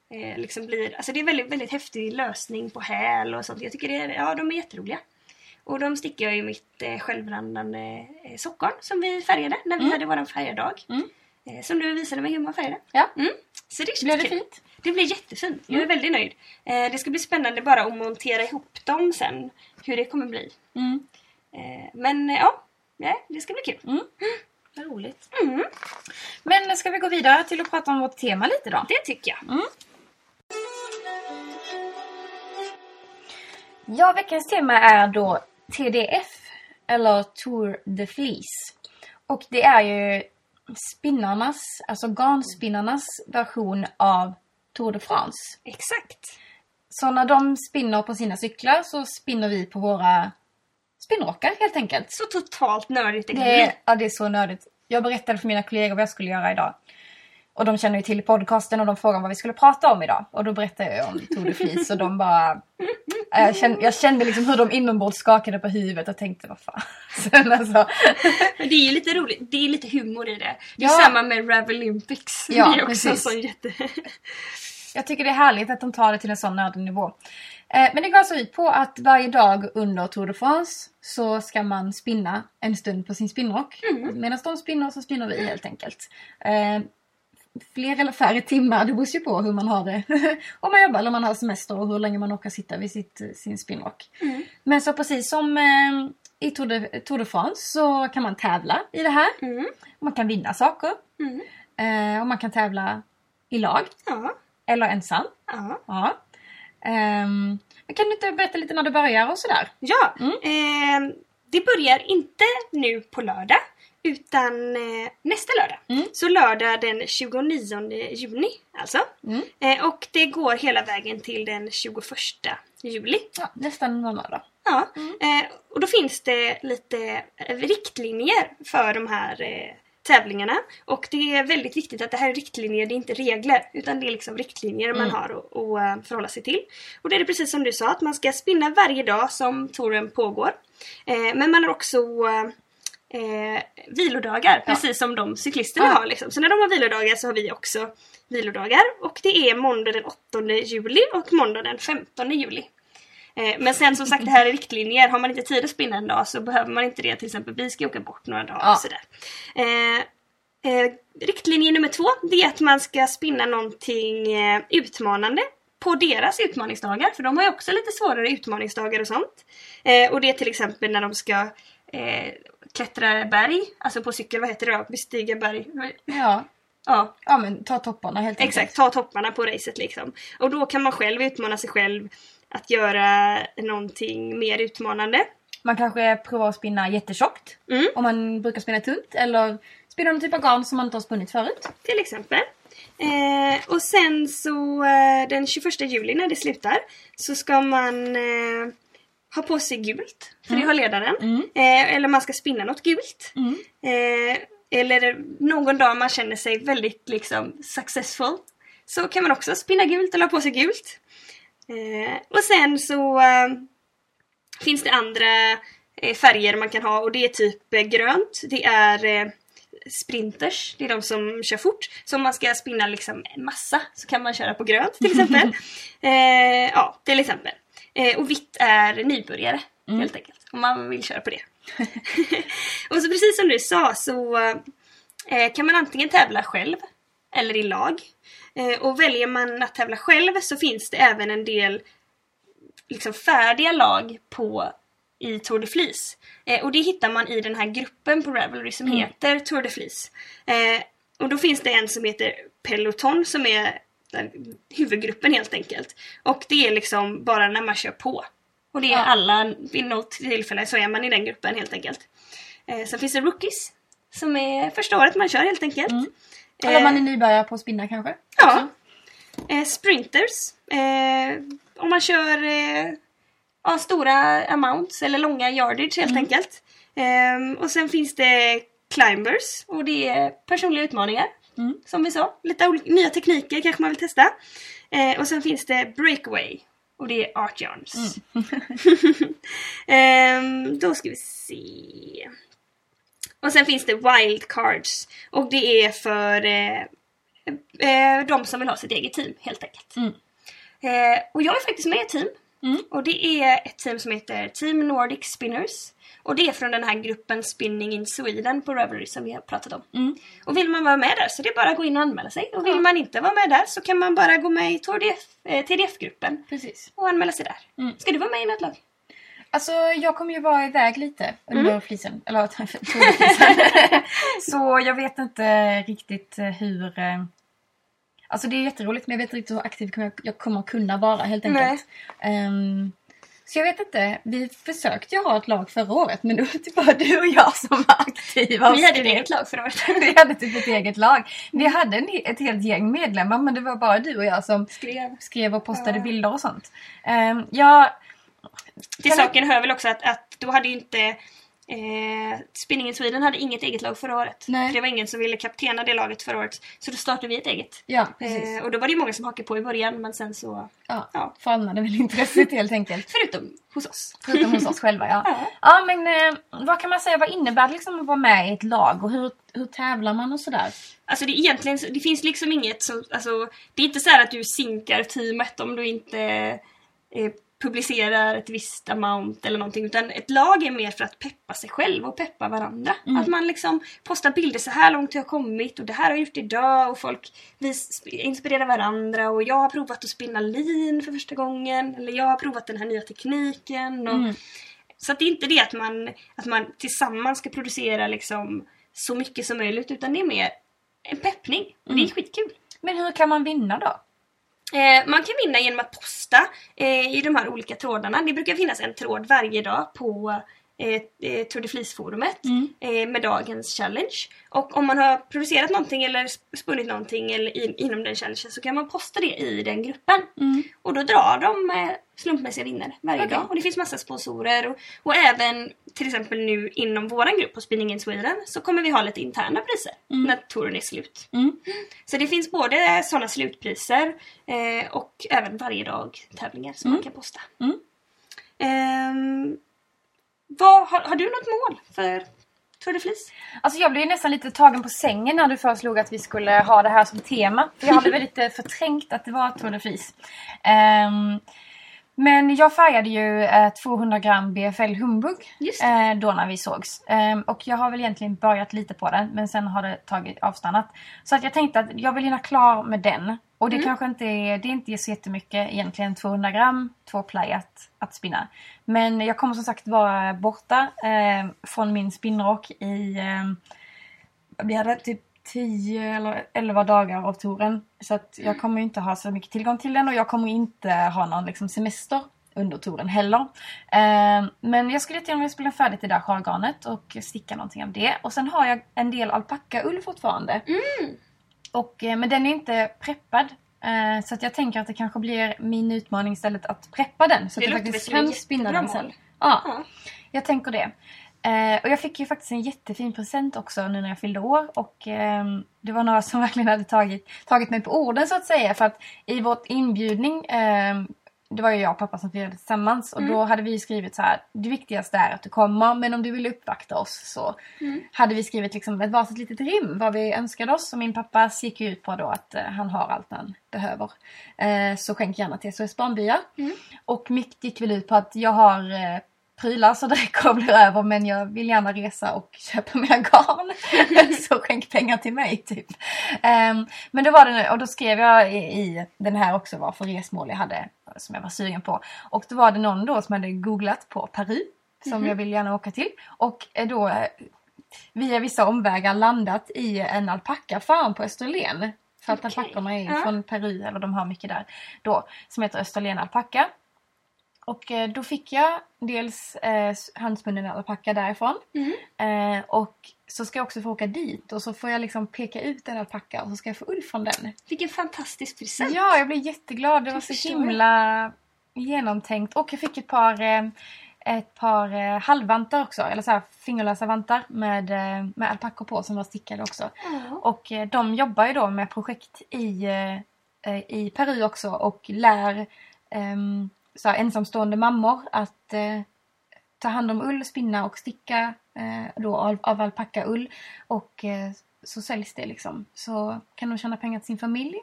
eh, liksom blir, alltså det är väldigt, väldigt häftig lösning på häl och sånt. Jag tycker det är, ja de är jätteroliga. Och de stickar jag i mitt eh, självrandande eh, sockgarn som vi färgade när vi Mm. hade våran färgardag. Mm. Eh, som du visade mig hur man färgade. Ja. Mm. Så det Blev det kul. fint? Det blir jättefint. Jag är Mm. väldigt nöjd. Eh, det ska bli spännande bara att montera ihop dem sen. Hur det kommer bli. Mm. Eh, men eh, ja, det ska bli kul. Vad roligt. Men ska vi gå vidare till att prata om vårt tema lite då? det tycker jag. Ja, veckans tema är då TDF, eller Tour de Fleece. Och det är ju spinnarnas, alltså garnspinnarnas version av Tour de France. Exakt. Så när de spinner på sina cyklar så spinner vi på våra spinnrockar helt enkelt. Så totalt nördigt det kan bli. ja, det är så nördigt. Jag berättade för mina kollegor vad jag skulle göra idag. Och de känner ju till podcasten och de frågade vad vi skulle prata om idag. Och då berättade jag om Tour de Fleece och de bara... Jag kände, jag kände liksom hur de inombords skakade på huvudet och tänkte vad fan. <laughs> Sen alltså, Men det är lite roligt. Det är lite humor i det. Det är Ja. samma med Ravelympics. Ja, det är också precis. sån jätte... <laughs> jag tycker det är härligt att de tar det till en sån nördig nivå. Eh, men det går alltså ut på att varje dag under Tour de France så ska man spinna en stund på sin spinnrock. Mm. Medan de spinner så spinner vi helt enkelt. Fler eller färre timmar, det beror ju på hur man har det. <laughs> om man jobbar eller om man har semester och hur länge man orkar sitta vid sitt, sin spinnrock. Mm. Men så precis som eh, i Tour de, Tour de France så kan man tävla i det här. Mm. Man kan vinna saker. Mm. Eh, och man kan tävla i lag Ja. eller ensam. Ja. Ja. Um, kan du inte berätta lite när det börjar och sådär? Ja, eh, det börjar inte nu på lördag utan eh, nästa lördag. Mm. Så lördag den 29 juni alltså. Mm. Eh, och det går hela vägen till den 21 juli. Ja, nästan en månad då. Ja, eh, och då finns det lite riktlinjer för de här eh, tävlingarna. Och det är väldigt viktigt att det här är riktlinjer, det är inte regler. Utan det är liksom riktlinjer man Mm. har att, att eh, förhålla sig till. Och det är det precis som du sa, att man ska spinna varje dag som touren pågår. Eh, men man har också eh, vilodagar, Ja. precis som de cyklisterna Ja. har. Liksom. Så när de har vilodagar så har vi också vilodagar. Och det är måndag den 8 juli och måndag den 15 juli. Eh, Men sen som sagt det här är riktlinjer. Har man inte tid att spinna en dag så behöver man inte det. Till exempel vi ska åka bort några dagar Ja. och sådär. Eh, eh, riktlinje nummer två det är att man ska spinna någonting eh, utmanande på deras utmaningsdagar. För de har ju också lite svårare utmaningsdagar och sånt. Eh, och det är till exempel när de ska eh, klättra berg. Alltså på cykel, vad heter det då? Bestiga berg. Ja. Ja, ja, men ta topparna helt enkelt. Exakt, ta topparna på racet liksom. Och då kan man själv utmana sig själv att göra någonting mer utmanande. Man kanske provar att spinna jättetjockt. Mm. Om man brukar spinna tunt. Eller spinna någon typ av garn som man inte har spunnit förut. Till exempel. Eh, och sen så eh, den 21 juli när det slutar så ska man eh, ha på sig gult. För det har ledaren. Mm. Eh, eller man ska spinna något gult. Mm. Eh, eller någon dag man känner sig väldigt liksom successful. Så kan man också spinna gult eller ha på sig gult. Eh, och sen så eh, finns det andra eh, färger man kan ha och det är typ eh, grönt. Det är sprinters, det är de som kör fort. Så om man ska spinna liksom en massa så kan man köra på grönt till exempel. <laughs> ja, till exempel. Eh, och vitt är nybörjare Mm. helt enkelt. Om man vill köra på det. <laughs> och så precis som du sa så eh, kan man antingen tävla själv eller i lag. Eh, och väljer man att tävla själv så finns det även en del liksom färdiga lag på i Tour de Fleece. Eh, och det hittar man i den här gruppen på Ravelry som Mm. heter Tour de Fleece. Eh, och då finns det en som heter Peloton som är huvudgruppen helt enkelt. Och det är liksom bara när man kör på. Och det är Ja. alla, vid något tillfälle så är man i den gruppen helt enkelt. Eh, sen finns det Rookies som är första året man kör helt enkelt. Mm. Eller Eh, man är nybörjare på att spinna kanske? Ja. Eh, sprinters. Eh, om man kör eh, stora amounts eller långa yardage helt Mm. enkelt. Eh, och sen finns det climbers och det är personliga utmaningar. Mm. Som vi sa. Lite nya tekniker kanske man vill testa. Eh, och sen finns det breakaway. Och det är art yarns. <laughs> Ehm, då ska vi se. Och sen finns det wildcards. Och det är för eh, eh, de som vill ha sitt eget team helt enkelt. Mm. Eh, och jag är faktiskt med i ett team. Mm. Och det är ett team som heter Team Nordic Spinners. Och det är från den här gruppen Spinning in Sweden på Ravelry som vi har pratat om. Mm. Och vill man vara med där så det är bara att gå in och anmäla sig. Och vill Ja. man inte vara med där så kan man bara gå med i TDF, eh, TDF-gruppen Precis. och anmäla sig där. Mm. Ska du vara med i något lag? Alltså jag kommer ju vara iväg lite under Mm. flisen. Eller <laughs> flisen. <laughs> Så jag vet inte riktigt eh, hur... Alltså det är jätteroligt men jag vet inte riktigt hur aktiv jag- jag kommer kunna vara helt enkelt. Ehm, så jag vet inte. Vi försökte ju ha ett lag förra året men det var typ bara du och jag som var aktiva. Vi hade ett eget lag förra året. <laughs> Vi hade typ ett eget lag. Vi hade en, ett helt gäng medlemmar men det var bara du och jag som Skrev. skrev och postade Ja. bilder och sånt. Um, ja, Till Kan saken hör väl också att, att då hade inte eh, Spinning in Sweden hade inget eget lag förra året. Nej. För det var ingen som ville kaptena det laget förra året. Så då startade vi ett eget. ja. Eh, och då var det ju många som hakade på i början men sen så, Ja, ja. falnade väl intresset helt enkelt. <laughs> Förutom hos oss. Förutom hos oss själva ja. Ja. Ja men eh, vad kan man säga, vad innebär det liksom att vara med i ett lag och hur, hur tävlar man och sådär? Alltså det, egentligen, det finns liksom inget som, alltså, det är inte så här att du sinkar teamet om du inte eh, publicerar ett visst amount eller någonting utan ett lag är mer för att peppa sig själv och peppa varandra. Mm. Att man liksom postar bilder så här långt jag har kommit och det här har jag gjort idag och folk inspirerar varandra och jag har provat att spinna lin för första gången eller jag har provat den här nya tekniken. Och, Mm. Så att det är inte det att man, att man tillsammans ska producera liksom så mycket som möjligt utan det är mer en peppning. Och det är skitkul. Men hur kan man vinna då? Eh, man kan vinna genom att posta eh, i de här olika trådarna. Det brukar finnas en tråd varje dag på eh, eh, Tour de Fleece-forumet Mm. eh, med dagens challenge. Och om man har producerat någonting eller sp- spunnit någonting eller in, inom den challengen så kan man posta det i den gruppen. Mm. Och då drar de eh, slumpmässiga vinnare varje Okej. dag. Och det finns massa sponsorer. Och, och även till exempel nu inom våran grupp på Spinning in Sweden så kommer vi ha lite interna priser Mm. när touren är slut. Mm. Så det finns både sådana slutpriser eh, och även varje dag tävlingar som Mm. man kan posta. Mm. Vad, har, har du något mål för Tour de Fleece? Alltså jag blev nästan lite tagen på sängen när du föreslog att vi skulle ha det här som tema. För jag hade <laughs> väl lite förträngt att det var Tour de Fleece. Ehm, men jag färgade ju eh, 200 gram BFL Humbug eh, då när vi sågs. Ehm, och jag har väl egentligen börjat lite på den men sen har det tagit avstannat. Så att jag tänkte att jag vill hinna klar med den. Och det Mm. kanske inte är, det är inte så jättemycket egentligen 200 gram, två play att, att spinna. Men jag kommer som sagt vara borta eh, från min spinnrock i eh, vi hade typ 10 eller 11 dagar av touren. Så att jag kommer ju inte ha så mycket tillgång till den och jag kommer inte ha någon liksom, semester under touren heller. Eh, men jag skulle jättegärna vilja spela färdigt det där sjalgarnet och sticka någonting av det. Och sen har jag en del alpackaull fortfarande. Mm. Och, eh, men den är inte preppad. Eh, så att jag tänker att det kanske blir min utmaning istället att preppa den. Så Det att jag faktiskt kan spinna den sen. Ja, Ja. jag tänker det. Eh, och jag fick ju faktiskt en jättefin present också nu när jag fyllde år. Och ehm, det var några <laughs> som verkligen hade tagit, tagit mig på orden så att säga. För att i vårt inbjudning, ehm, det var ju jag och pappa som firade tillsammans. Och Mm. då hade vi skrivit så här, det viktigaste är att du kommer. Men om du vill uppvakta oss så Mm. hade vi skrivit liksom ett varsitt litet rim vad vi önskade oss. Och min pappa gick ju ut på då att eh, han har allt han behöver. Eh, så skänk gärna till SOS Barnbyar. Mm. Och mitt gick väl ut på att jag har eh, prylar så det blir över men jag vill gärna resa och köpa mer garn. <laughs> så skänk pengar till mig typ. Ehm, men då var det nu, och då skrev jag i, i den här också vad för resmål jag hade som jag var sugen på. Och då var det någon då som hade googlat på Peru. som jag vill gärna åka till. Och är då eh, via vissa omvägar landat i en alpackafarm på Österlen. För att Okej. alpackorna är Ja. från Peru, eller de har mycket där då, som heter Österlen alpacka. Och eh, då fick jag dels eh, handspunnen alpacka därifrån. Mm. Eh, och så ska jag också få åka dit och så får jag liksom peka ut en alpacka och så ska jag få ull från den. Vilken fantastisk present! Ja, jag blev jätteglad. Det var Jag så förstår himla genomtänkt. Och jag fick ett par, eh, ett par eh, halvvantar också. Eller så här fingerlösa vantar med, eh, med alpackor på som var stickade också. Ja. Och eh, de jobbar ju då med projekt i, i Peru också och lär ehm, så här, ensamstående mammor att eh, ta hand om ull, spinna och sticka eh, då av, av alpackaull. Och eh, så säljs det liksom. Så kan de tjäna pengar till sin familj.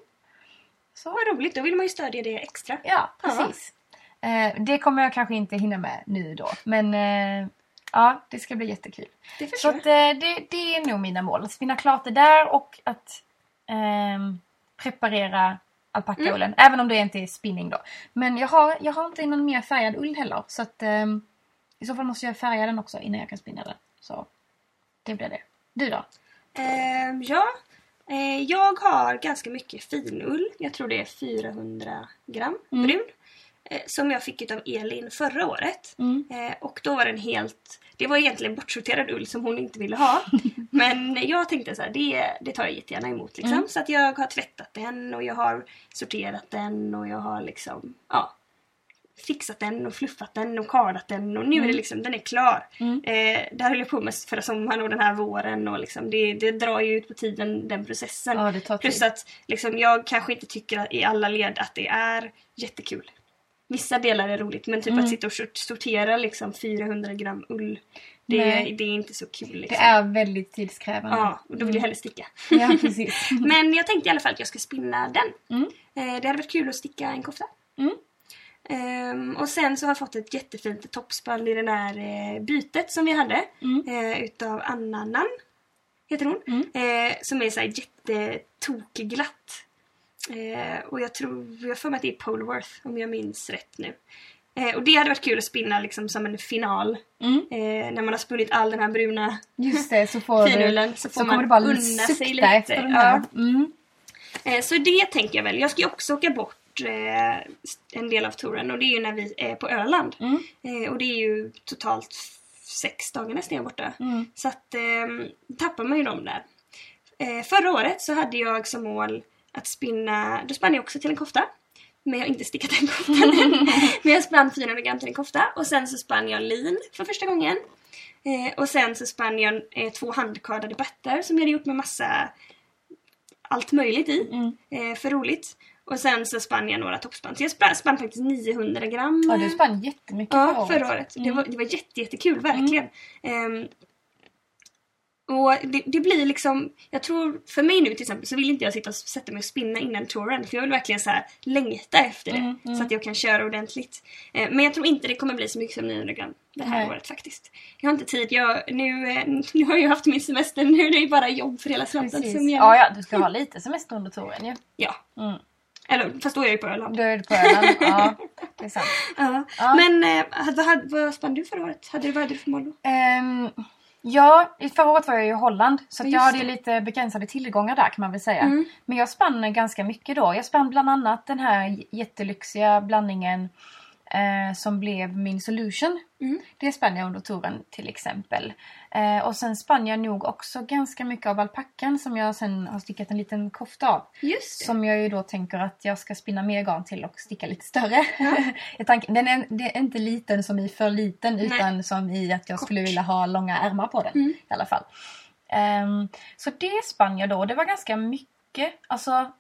Så Vad roligt, då vill man ju stödja det extra. Ja, precis. Eh, det kommer jag kanske inte hinna med nu då. Men eh, ja, det ska bli jättekul. Det Så att, eh, det, det är nog mina mål. Att spinna klart det där och att ehm, preparera alpackaullen. Även om det inte är spinning då. Men jag har, jag har inte någon mer färgad ull heller. Så att ehm, i så fall måste jag färga den också innan jag kan spinna den. Så det blir det. Du då? Ehm, ja, eh, jag har ganska mycket finull. Jag tror det är 400 gram Mm. brun. Eh, som jag fick av Elin förra året. Mm. Eh, och då var den helt... Det var egentligen bortsorterad ull som hon inte ville ha. <laughs> Men jag tänkte så här, det, det tar jag jättegärna emot. Liksom. Mm. Så att jag har tvättat den och jag har sorterat den och jag har liksom... Ja, fixat den och fluffat den och kardat den och nu är det liksom, den är klar. Mm. Eh, det här höll jag på med förra sommaren och den här våren och liksom, det, det drar ju ut på tiden den processen. Ja. Plus att liksom, jag kanske inte tycker i alla led att det är jättekul. Vissa delar är roligt men typ Mm. att sitta och sort- sortera liksom 400 gram ull det, det är inte så kul. Det Liksom. är väldigt tidskrävande. Ja, och då vill jag hellre sticka. Ja, <laughs> precis. Men jag tänkte i alla fall att jag ska spinna den. Mm. Eh, det hade varit kul att sticka en kofta. Mm. Ehm, och sen så har jag fått ett jättefint toppspann i det där eh, bytet som vi hade. Mm. Eh, utav Anna Nann, heter hon. Mm. Eh, som är så här jättetokglatt. Eh, och jag tror, jag för mig att det är Polworth om jag minns rätt nu. Eh, och det hade varit kul att spinna liksom som en final. Mm. Eh, när man har spunnit all den här bruna Just det, så får du... finullen så Så får kommer man bara unna sig lite. efter den här. Ja. Mm. Eh, Så det tänker jag väl. Jag ska ju också åka bort eh, en del av touren och det är ju när vi är på Öland. Mm. Eh, och det är ju totalt sex dagar nästan jag borta. Mm. Så att eh, tappar man ju dem där. Förra året så hade jag som mål att spinna, då spann jag också till en kofta. Men jag har inte stickat den koftan. <laughs> Men jag spann 400 gram till en kofta och sen så spann jag lin för första gången. Eh, och sen så spann jag eh, två handkardade battar som jag hade gjort med massa allt möjligt i. Mm. Eh, för roligt. Och sen så spann jag några toppspann. Så jag spann, spann faktiskt 900 gram. Ja, du spann jättemycket Ja, förra året. året. Det, Mm. var, det var jätte, jättekul, verkligen. Ehm, och det, det blir liksom, jag tror, för mig nu till exempel så vill inte jag sitta och sätta mig och spinna innan touren. För jag vill verkligen så här längta efter det. Mm, mm. Så att jag kan köra ordentligt. Eh, men jag tror inte det kommer bli så mycket som 900 gram det här Nej. året faktiskt. Jag har inte tid. Jag, nu, eh, <laughs> nu har jag haft min semester. Nu är det bara jobb för hela slanten Precis. som gäller. Ja, ja, du ska ha lite semester under touren ju. Ja. Mm. Eller fast då är jag ju på Öland. Då är du på Öland. <laughs> Ja, det är sant. Ja. Ja. Men eh, vad, vad, spann du förra året? Hade, vad hade du för mål då? Ehm, ja, i förra året var jag i Holland. Så jag hade lite begränsade tillgångar där kan man väl säga. Mm. Men jag spann ganska mycket då. Jag spann bland annat den här jättelyxiga blandningen eh, som blev min solution. Mm. Det spann jag under touren till exempel. Eh, och sen spann jag nog också ganska mycket av alpackan som jag sen har stickat en liten kofta av. Just det. Som jag ju då tänker att jag ska spinna mer garn till och sticka lite större. jag <laughs> tänker, den är, det är inte liten som i för liten Nej. utan som i att jag skulle Kort. vilja ha långa ärmar på den Mm. i alla fall. Ehm, så det spann jag då. Det var ganska mycket. Alltså,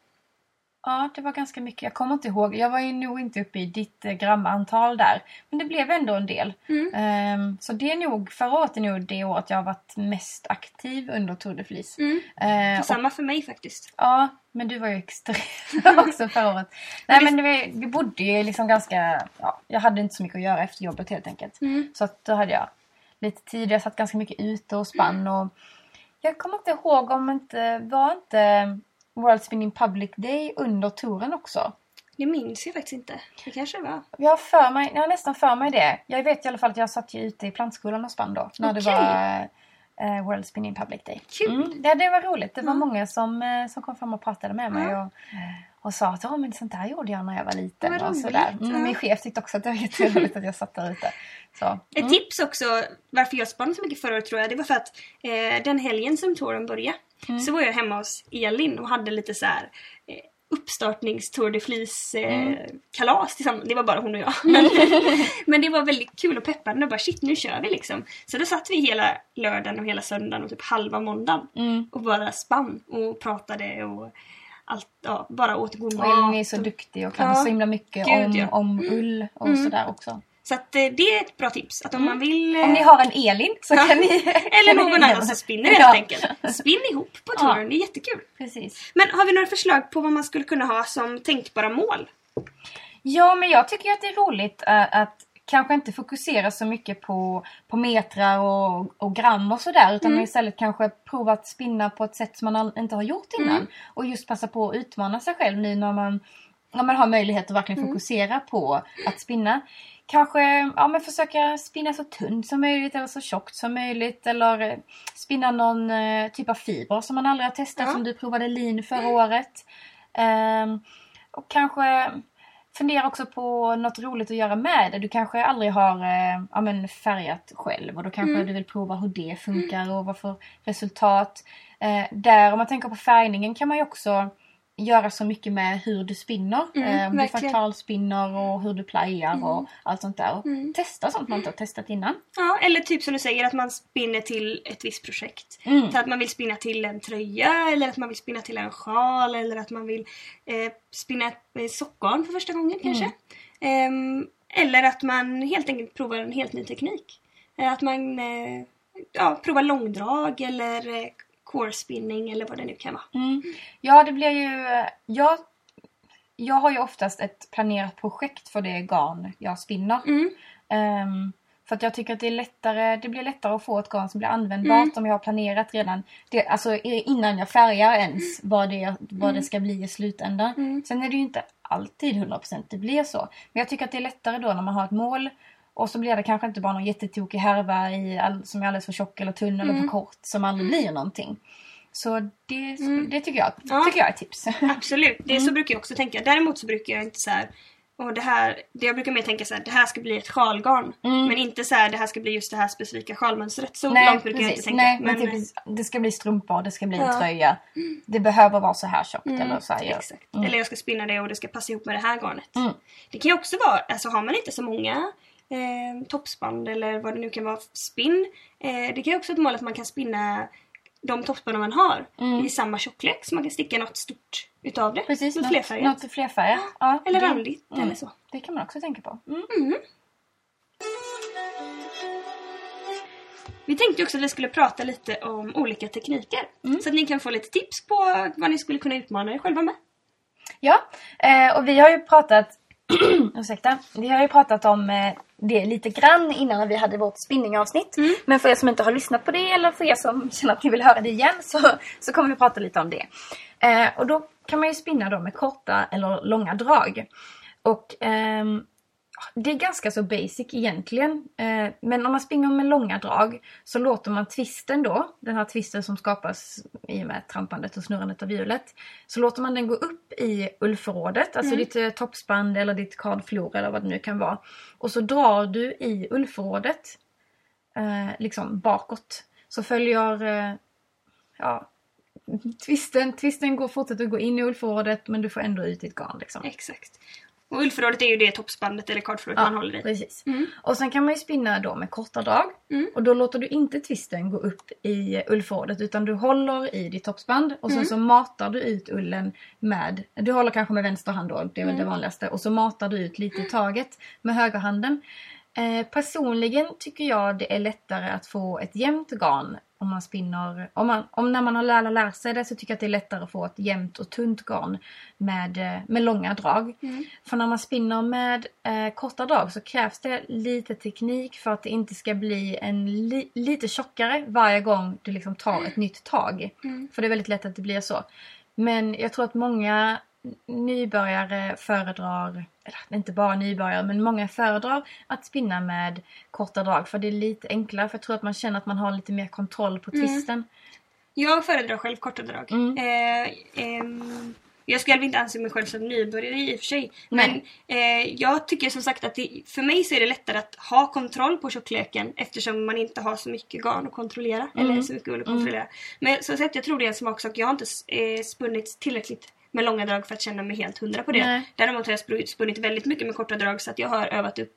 ja det var ganska mycket. Jag kommer inte ihåg. Jag var ju nog inte uppe i ditt eh, gramantal där. Men det blev ändå en del. Mm. Ehm, så det är nog, förra året är nog det året jag har varit mest aktiv under Tour de Fleece. Mm. Och Samma för mig faktiskt. Ja, men du var ju extrem <laughs> också förra året. Nej men det, var- vi bodde ju liksom ganska... Ja, jag hade inte så mycket att göra efter jobbet helt enkelt. Mm. Så att då hade jag lite tid. Jag satt ganska mycket ute och spann. Och jag kommer inte ihåg om inte... Var inte World Spinning Public Day under touren också? Det minns jag faktiskt inte. Det kanske det var. Jag har, för mig, jag har nästan för mig det. Jag vet i alla fall att jag satt ju ute i plantskolan och spann då. När det Okej. var eh, World Spinning Public Day. Kul! Mm, ja, det var roligt. Det var Ja. många som, eh, som kom fram och pratade med mig Ja. och, och sa att oh, men sånt där gjorde jag när jag var liten. Vad och sådär. Mm. Min chef tyckte också att det var jätteroligt att jag satt där ute. Så. Ett Mm. tips också, varför jag spann så mycket förra året tror jag, det var för att eh, den helgen som touren började Mm. så var jag hemma hos Elin och hade lite så här eh, uppstartnings Tour de Fleece eh, Mm. kalas tillsammans. Det var bara hon och jag. Men, <laughs> <laughs> men det var väldigt kul och peppande och bara shit nu kör vi liksom. Så då satt vi hela lördagen och hela söndagen och typ halva måndagen Mm. och bara spann och pratade och allt, ja, bara åt god Och mat. Elin är så duktig och kan Ja. så himla mycket Gud, om, ja. om ull och Mm. sådär också. Så att eh, det är ett bra tips. Att om man vill... eh, Om ni har en Elin så Ja. kan ni... <laughs> Eller någon annan som spinner helt Ja, enkelt. Spinn ihop på Ja. touren, det är jättekul. Precis. Men har vi några förslag på vad man skulle kunna ha som tänkbara mål? Ja, men jag tycker att det är roligt eh, att kanske inte fokusera så mycket på, på metrar och, och gram och sådär utan Mm. istället kanske prova att spinna på ett sätt som man inte har gjort innan. Mm. Och just passa på att utmana sig själv nu när man, när man har möjlighet att verkligen Mm. fokusera på att spinna. Kanske ja, men försöka spinna så tunt som möjligt eller så tjockt som möjligt eller eh, spinna någon eh, typ av fiber som man aldrig har testat Ja. som du provade lin förra året. Ehm, och kanske fundera också på något roligt att göra med det. Du kanske aldrig har eh, ja, men färgat själv och då kanske Mm. du vill prova hur det funkar och vad för resultat. Eh, där om man tänker på färgningen kan man ju också göra så mycket med hur du spinner. Mm, eh, om du fraktalspinner och hur du playar och allt sånt där. Och Mm. Testa sånt man inte har testat innan. Ja, eller typ som du säger att man spinner till ett visst projekt. Mm. Så att man vill spinna till en tröja eller att man vill spinna till en sjal eller att man vill eh, spinna ett eh, sockgarn för första gången kanske. Ehm, eller att man helt enkelt provar en helt ny teknik. Eh, att man eh, ja, provar långdrag eller eh, core spinning eller vad det nu kan vara. Mm. Ja, det blir ju... Jag, jag har ju oftast ett planerat projekt för det garn jag spinner. Mm. Ehm, för att jag tycker att det är lättare, det blir lättare att få ett garn som blir användbart Mm. om jag har planerat redan, det, alltså innan jag färgar ens vad det, vad det ska bli i slutändan. Mm. Sen är det ju inte alltid 100% det blir så. Men jag tycker att det är lättare då när man har ett mål och så blir det kanske inte bara någon jättetokig härva i all, som är alldeles för tjock eller tunn eller för kort som aldrig blir någonting. Så det, Mm. det tycker, jag, Ja. tycker jag är tips. <laughs> Absolut, det Mm. så brukar jag också tänka. Däremot så brukar jag inte så här. Och det här, det jag brukar mer tänka så här, det här ska bli ett sjalgarn. Mm. Men inte så här, det här ska bli just det här specifika sjalmönstret. Så långt brukar jag inte tänka. Nej, men, men, typ, det ska bli strumpor, det ska bli en Ja. tröja. Det behöver vara så här tjockt Mm, eller så här. Exakt. Mm. Eller jag ska spinna det och det ska passa ihop med det här garnet. Mm. Det kan ju också vara, alltså har man inte så många eh, toppsband eller vad det nu kan vara, spinn. Eh, det kan ju också vara ett mål att man kan spinna de toppsbanden man har Mm. i samma tjocklek så man kan sticka något stort utav det. Precis, något flerfärgat. något flerfärgat. Ja, Eller det- randigt mm. eller så. Det kan man också tänka på. Mm. Vi tänkte också att vi skulle prata lite om olika tekniker. Mm. Så att ni kan få lite tips på vad ni skulle kunna utmana er själva med. Ja, eh, och vi har ju pratat <clears throat> Ursäkta. Vi har ju pratat om eh, det lite grann innan vi hade vårt spinningavsnitt. Mm. Men för er som inte har lyssnat på det eller för er som känner att ni vill höra det igen så, så kommer vi prata lite om det. Eh, och då kan man ju spinna då med korta eller långa drag. Och ehm, det är ganska så basic egentligen. Eh, men om man spinner med långa drag så låter man twisten då, den här twisten som skapas i och med trampandet och snurrandet av hjulet. Så låter man den gå upp i ullförrådet, alltså ditt eh, toppsband eller ditt kardflor eller vad det nu kan vara. Och så drar du i ullförrådet eh, liksom bakåt. Så följer eh, ja, twisten, twisten går, fortsätter att gå in i ullförrådet men du får ändå ut ditt garn liksom. Exakt. Och ullförrådet är ju det toppsbandet eller kardförrådet man håller i. Precis. Mm. Och sen kan man ju spinna då med korta drag. Mm. Och då låter du inte twisten gå upp i ullförrådet utan du håller i ditt toppsband och sen Mm. så matar du ut ullen med, du håller kanske med vänster hand då, det är väl Mm. det vanligaste. Och så matar du ut lite i taget med högerhanden. Eh, personligen tycker jag det är lättare att få ett jämnt garn om man spinner, om, man, om när man har lärt, lärt sig det så tycker jag att det är lättare att få ett jämnt och tunt garn med, eh, med långa drag. Mm. För när man spinner med eh, korta drag så krävs det lite teknik för att det inte ska bli en li- lite tjockare varje gång du liksom tar ett nytt tag. Mm. För det är väldigt lätt att det blir så. Men jag tror att många nybörjare föredrar, eller inte bara nybörjare, men många föredrar att spinna med korta drag för det är lite enklare för jag tror att man känner att man har lite mer kontroll på Mm. twisten. Jag föredrar själv korta drag. Mm. Eh, ehm, jag skulle inte anse mig själv som nybörjare i och för sig. Men Nej. eh, jag tycker som sagt att det, för mig så är det lättare att ha kontroll på tjockleken eftersom man inte har så mycket garn att kontrollera. Mm. Eller så mycket ull att kontrollera. Men som sagt, jag tror det är en smaksak. Jag har inte eh, spunnit tillräckligt med långa drag för att känna mig helt hundra på det. Nej. Däremot har jag spunnit väldigt mycket med korta drag så att jag har övat upp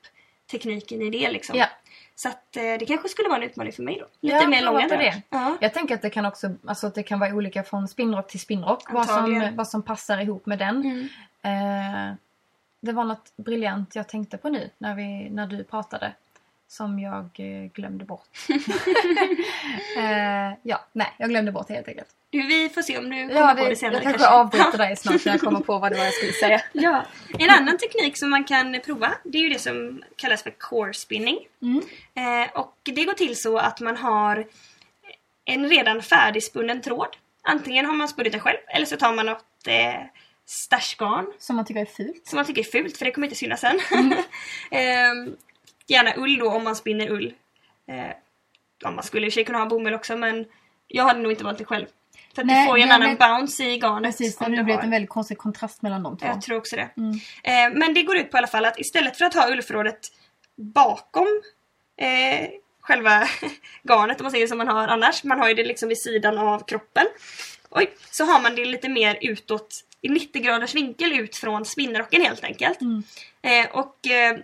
tekniken i det liksom. Ja. Så att eh, det kanske skulle vara en utmaning för mig då. Lite Ja, mer långa drag. det. Ja. Jag tänker att det kan också alltså att det kan vara olika från spinnrock till spinnrock. Vad som, vad som passar ihop med den. Mm. Eh, det var något briljant jag tänkte på nu när, vi, när du pratade. Som jag eh, glömde bort. <laughs> <laughs> eh, ja, nej, jag glömde bort det helt enkelt. Du, vi får se om du kommer Ja, på det det, senare jag kanske avbryter dig snart när jag kommer på vad det var jag skulle säga. <laughs> Ja. En annan teknik som man kan prova det är ju det som kallas för core spinning. Mm. Eh, och det går till så att man har en redan färdigspunnen tråd. Antingen har man spunnit den själv eller så tar man något eh, stashgarn Som man tycker är fult. som man tycker är fult för det kommer inte synas sen. Mm. eh, gärna ull då om man spinner ull. Eh, ja, man skulle i och för sig kunna ha bomull också men jag hade nog inte valt det själv. För att Nej, du får ju en annan bounce i garnet. Precis, det blivit har- en väldigt konstig kontrast mellan de två. Jag tror också det. Mm. Eh, men det går ut på i alla fall att istället för att ha ullförrådet bakom eh, själva <laughs> garnet om man säger som man har annars. Man har ju det liksom vid sidan av kroppen. Oj, så har man det lite mer utåt i 90 graders vinkel ut från spinnrocken helt enkelt. Mm. Eh, och eh,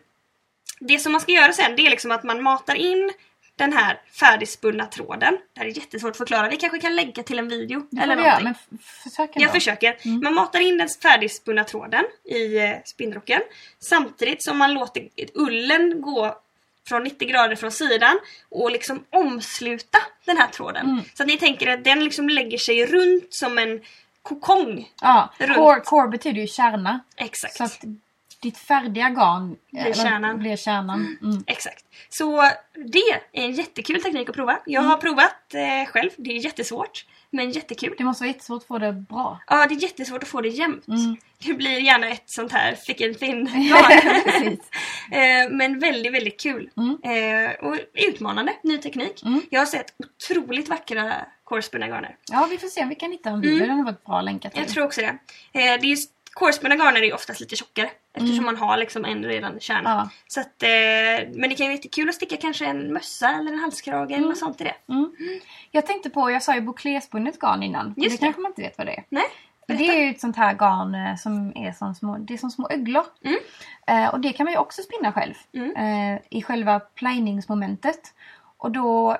det som man ska göra sen det är liksom att man matar in den här färdigspunna tråden. Det här är jättesvårt att förklara. Vi kanske kan länka till en video. Det eller vi göra, någonting. men försök ändå. Jag försöker. Mm. Man matar in den färdigspunna tråden i eh, spinnrocken samtidigt som man låter ullen gå från 90 grader från sidan och liksom omsluta den här tråden. Mm. Så att ni tänker att den liksom lägger sig runt som en kokong. Ja, core, core betyder ju kärna. Exakt. Så att ditt färdiga garn Blir kärnan. Blir kärnan. Mm. Exakt. Så det är en jättekul teknik att prova. Jag har provat eh, själv. Det är jättesvårt. Men jättekul. Det måste vara jättesvårt att få det bra. Ja, det är jättesvårt att få det jämnt. Mm. Det blir gärna ett sånt här thick and thin <laughs> garn. <laughs> Eh, men väldigt, väldigt kul. Mm. Eh, och utmanande, ny teknik. Mm. Jag har sett otroligt vackra corespunna garner. Ja, vi får se om vi kan hitta en video. Den har varit bra att länka till. Mm. Jag tror också det. Eh, det är corespunna garner är oftast lite tjockare eftersom Mm. man har liksom en redan kärna. Ja. Så att, eh, men det kan ju vara jättekul att sticka kanske en mössa eller en halskrage eller något sånt i det. Mm. Jag tänkte på, jag sa ju boucléspunnet garn innan. Just det det. kanske man inte vet vad det är. Nej? Men det är ju ett sånt här garn eh, som är som små, det är som små öglor. Mm. Eh, och det kan man ju också spinna själv. Mm. Eh, I själva plajningsmomentet. Och då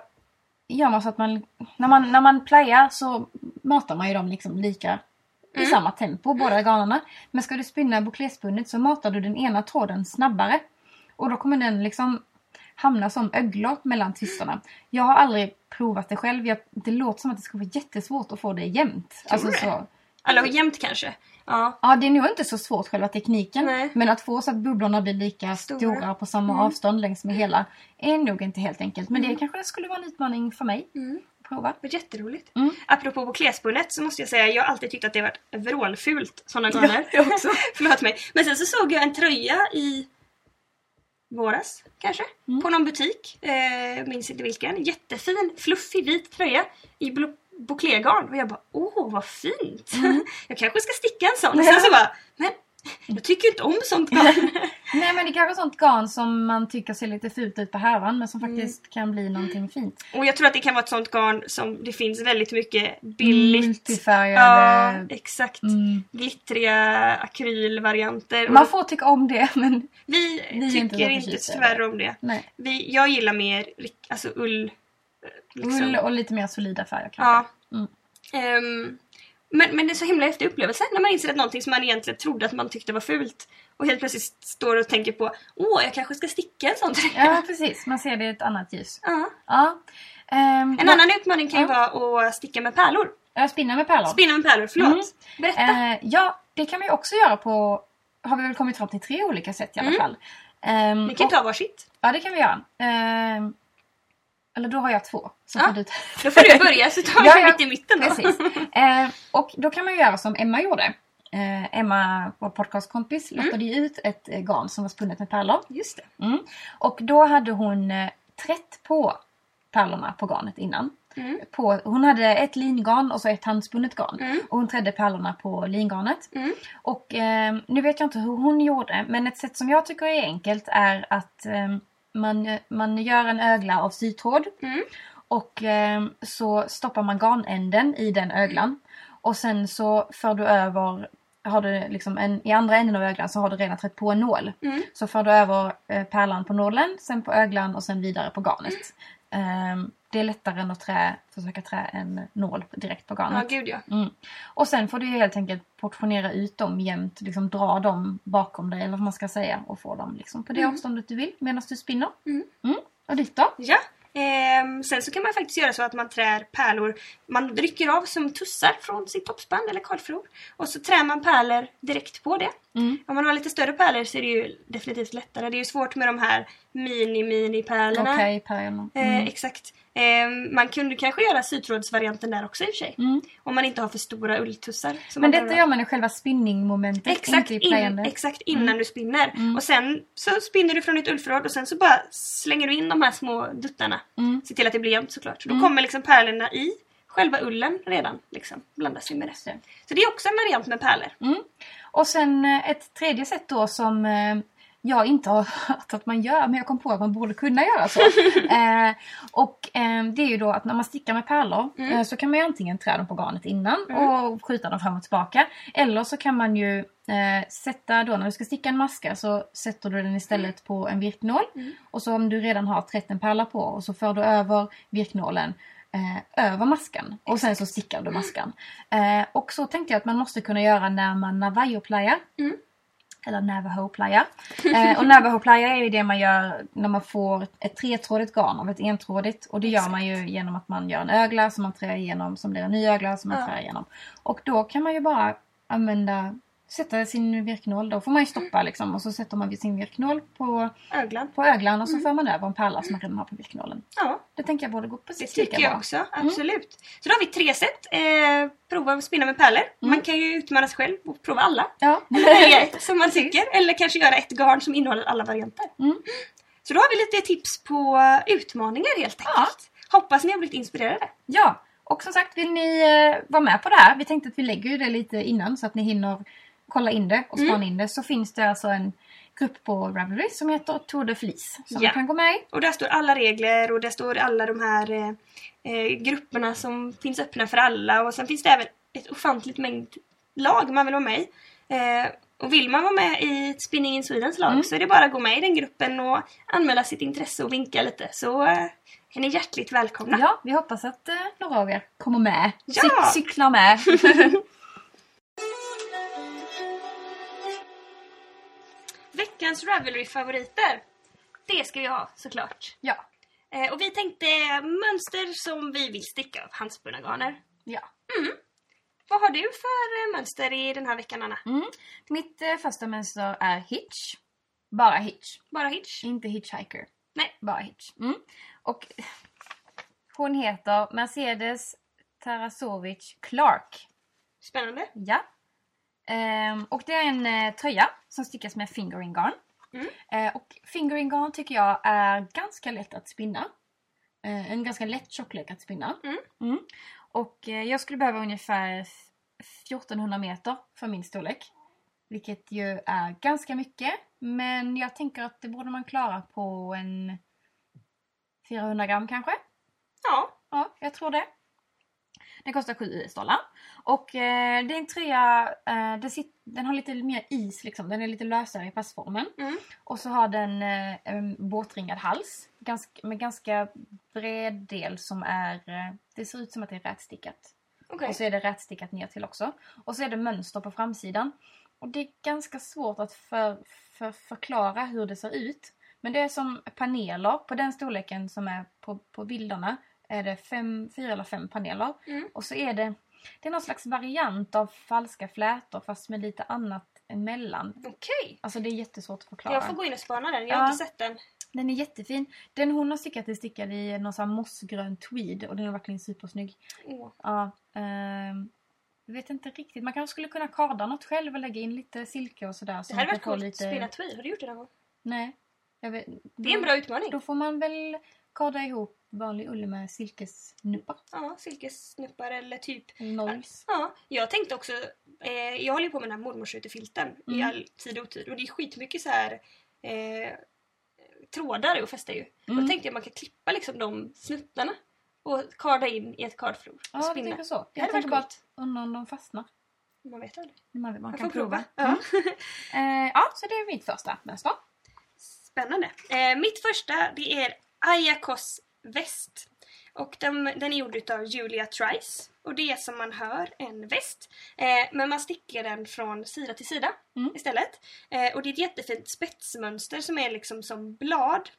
gör man så att man, när man, när man plajar så matar man ju dem liksom lika i Mm. samma tempo, båda garnerna. Men ska du spinna boucléspunnet så matar du den ena tråden snabbare. Och då kommer den liksom hamna som öglor mellan twistarna. Jag har aldrig provat det själv. Jag, det låter som att det ska vara jättesvårt att få det jämnt. Alltså du det? så, Eller jämnt kanske? Ja. Ja, det är nog inte så svårt själva tekniken. Nej. Men att få så att bubblorna blir lika Stora. stora, på samma Mm. avstånd längs med hela är nog inte helt enkelt. Men det kanske skulle vara en utmaning för mig Mm. Att prova. Det var jätteroligt. Mm. Apropå boucléspunnet så måste jag säga jag har alltid tyckt att det varit vrålfult sådana <laughs> garner. jag också. <laughs> Förlåt mig. Men sen så såg jag en tröja i våras kanske. Mm. På någon butik. Eh, minns inte vilken. Jättefin fluffig vit tröja i blo- bouclégarn. Och jag bara åh vad fint. <laughs> jag kanske ska sticka en sån. Och sen så bara men jag tycker inte om sånt garn. <laughs> Nej men det är kanske sånt garn som man tycker ser lite fult ut på härvan men som Mm. faktiskt kan bli någonting fint. Och jag tror att det kan vara ett sånt garn som det finns väldigt mycket billigt. Ja, Multifärgade. exakt. Mm. Glittriga akrylvarianter. Man får tycka om det <laughs> men Vi, Vi tycker inte inte tyvärr om det. nej. Vi, jag gillar mer alltså ull. eh, Liksom. Ull och lite mer solida färger kanske. Ja. Mm. Ehm, men, men det är så himla häftig upplevelse när man inser att någonting som man egentligen trodde att man tyckte var fult och helt plötsligt står och tänker på åh, jag kanske ska sticka en sån tröja. Ja precis, man ser det i ett annat ljus. Ja. Ja. Ehm, En ja, annan utmaning kan ju Ja. vara att sticka med pärlor. Jag spinner med pärlor. Spinna med pärlor, förlåt. Mm. Berätta. Eh, ja, det kan man ju också göra på, har vi väl kommit fram till tre olika sätt i alla Mm. fall. Ni kan och- ta varsitt. Ja, det kan vi göra. Ehm, eller då har jag två. Så Ja. får du <laughs> Då får du börja så tar vi Ja, ja. mitt i mitten då. Precis. Ehm, och då kan man ju göra som Emma gjorde. eh, Emma, vår podcastkompis, lottade ju ut ett eh, garn som var spunnet med pärlor. Just det. Mm. Och då hade hon eh, trätt på pärlorna på garnet innan. Mm. På, hon hade ett lingarn och så ett handspunnet garn. Mm. Och hon trädde pärlorna på lingarnet. Mm. Och eh, nu vet jag inte hur hon gjorde men ett sätt som jag tycker är enkelt är att eh, man, man gör en ögla av sytråd Mm. och eh, så stoppar man garnänden i den öglan. Och sen så för du över, har du liksom en, i andra änden av öglan så har du redan trätt på en nål. Mm. Så för du över eh, pärlan på nålen, sen på öglan och sen vidare på garnet. Ehm, det är lättare än att trä, försöka trä en nål direkt på Ja, garnet. gud ja. Mm. Och sen får du helt enkelt portionera ut dem jämt, liksom dra dem bakom dig eller vad man ska säga och få dem liksom på det Mm. avståndet du vill medan du spinner. Mm. Och ditt då? Ja. Ehm, sen så kan man faktiskt göra så att man trär pärlor. Man rycker av som tussar från sitt toppspann eller kalfror. Och så trär man pärlor direkt på det. Mm. Om man har lite större pärlor så är det ju definitivt lättare. Det är ju svårt med de här mini-mini-pärlorna. Okej, pärlorna. Eh, Mm. exakt. Ehm, man kunde kanske göra sytrådsvarianten där också i och för sig. Mm. Om man inte har för stora ulltussar. Men detta gör man i själva spinningmomentet, Exakt, inte i in, exakt innan du spinner. Mm. Och sen så spinner du från ditt ullförråd och sen så bara slänger du in de här små duttarna. Mm. Se till att det blir jämnt såklart. Så då Mm. kommer liksom pärlorna i själva ullen redan. Liksom, blandas in med det. Så det är också en variant med pärlor. Mm. Och sen eh, ett tredje sätt då som eh, jag inte har <laughs> hört att man gör men jag kom på att man borde kunna göra så. <laughs> eh, och eh, det är ju då att när man stickar med pärlor Mm. eh, så kan man ju antingen trä dem på garnet innan Mm. och skjuta dem fram och tillbaka. Eller så kan man ju eh, sätta då när du ska sticka en maska så sätter du den istället på en virknål. Mm. Och så om du redan har trätt en pärla på och så för du över virknålen eh, över maskan och sen så stickar du maskan. Eh, och så tänkte jag att man måste kunna göra när man navajo-plajar. Mm. Eller navajo-plajar. Eh, och navajo-plajar är ju det man gör när man får ett tretrådigt garn av ett entrådigt. Och det gör man ju genom att man gör en ögla som man trär igenom som blir en ny ögla som man Ja. trär igenom. Och då kan man ju bara använda Sätta sin virknål, då får man ju stoppa liksom och så sätter man sin virknål på, Öglan. på öglan och så Mm. för man över en pärla som man redan har på virknålen. Ja, Det tänker jag borde gå det precis tycker lika jag bra. också. Absolut. Så då har vi tre sätt. Eh, prova att spinna med pärlor. Mm. Man kan ju utmana sig själv och prova alla. Ja. Eller ett <laughs> som man tycker. Eller kanske göra ett garn som innehåller alla varianter. Mm. Så då har vi lite tips på utmaningar helt Ja. enkelt. Hoppas ni har blivit inspirerade. Ja, och som sagt vill ni eh, vara med på det här, vi tänkte att vi lägger det lite innan så att ni hinner kolla in det och spana Mm. in det. Så finns det alltså en grupp på Ravelry som heter Tour de Fleece som Ja. man kan gå med i. Och där står alla regler och där står alla de här eh, eh, grupperna som finns öppna för alla. Och sen finns det även ett ofantligt mängd lag man vill vara med i. Eh, och vill man vara med i Spinning in Swedens lag Mm. så är det bara att gå med i den gruppen och anmäla sitt intresse och vinka lite. Så eh, är ni hjärtligt välkomna. Ja, vi hoppas att eh, några av er kommer med. Ja! Cy- cyklar med. <laughs> <laughs> Veckans Ravelry-favoriter. Det ska vi ha såklart. ja. Eh, och vi tänkte mönster som vi vill sticka av handspunna garner. ja. Vad har du för eh, mönster i den här veckan Anna? Mm. Mitt eh, första mönster är hitch. Bara hitch. Bara hitch? Inte hitchhiker. Nej. Bara hitch. Mm. Och hon heter Mercedes Tarasovic Clark. Spännande. Ja. Ehm, och det är en eh, tröja som stickas med fingering garn. Mm. Eh, och fingering garn tycker jag är ganska lätt att spinna. Eh, en ganska lätt tjocklek att spinna. Mm. Och eh, jag skulle behöva ungefär f- 1400 meter för min storlek. Vilket ju är ganska mycket. Men jag tänker att det borde man klara på en 400 gram kanske. Ja. Ja, jag tror det. Den kostar 7 US-dollar. Och eh, det är en tröja, eh, den, sit, den har lite mer is liksom. Den är lite lösare i passformen. Mm. Och så har den eh, en båtringad hals. Ganska, med ganska bred del som är, eh, det ser ut som att det är rätstickat. Okej. Och så är det rätstickat ner till också. Och så är det mönster på framsidan. Och det är ganska svårt att för, för, förklara hur det ser ut. Men det är som paneler på den storleken som är på, på bilderna. Är det fem, fyra eller fem paneler. Mm. Och så är det, det är någon slags variant av falska flätor fast med lite annat emellan. Okej. Alltså det är jättesvårt att förklara. Jag får gå in och spana den. Jag har Ja. inte sett den. Den är jättefin. Den hon har stickat är stickad i någon sån här mossgrön tweed och den är verkligen supersnygg. Åh. Ja, ehm, Jag vet inte riktigt. Man kanske skulle kunna karda något själv och lägga in lite silke och sådär. Så Det hade varit kan få coolt. Spinna tweed, har du gjort det någon gång? Nej. Jag vet... Det är en bra utmaning. Då får man väl karda ihop vanlig ull med silkesnuppar. Ja, silkessnuppar eller typ noise. Ja, jag tänkte också, eh, jag håller ju på med den här mormorsruterfilten i Mm. all tid och otid och det är skitmycket så här eh, trådar att fästa ju. Och Mm. då tänkte jag att man kan klippa liksom de snuttarna och karda in i ett kardflor och Ja, spinna. så. Det Jag hade tänker varit bara att om de fastnar. Man vet aldrig. Man, man Man kan prova. prova. Ja. Eh, ja, så det är mitt första mönster. Spännande. Eh, mitt första det är Ayakos väst. Och den, den är gjord utav Julia Trice. Och det är som man hör en väst. Eh, men man stickar den från sida till sida Mm. istället. Eh, och det är ett jättefint spetsmönster som är liksom som blad.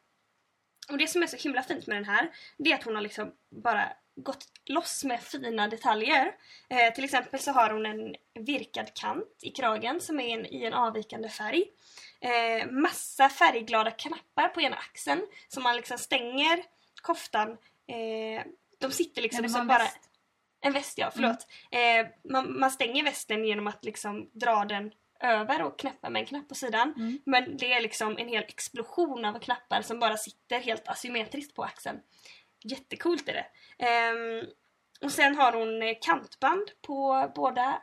Och det som är så himla fint med den här det är att hon har liksom bara gått loss med fina detaljer. Eh, till exempel så har hon en virkad kant i kragen som är en, i en avvikande färg. Eh, massa färgglada knappar på ena axeln som man liksom stänger koftan. Eh, de sitter liksom var som bara... väst. En väst ja, förlåt. Eh, man, man stänger västen genom att liksom dra den över och knäppa med en knapp på sidan. Mm. Men det är liksom en hel explosion av knappar som bara sitter helt asymmetriskt på axeln. Jättecoolt är det. Ehm, och sen har hon eh, kantband på båda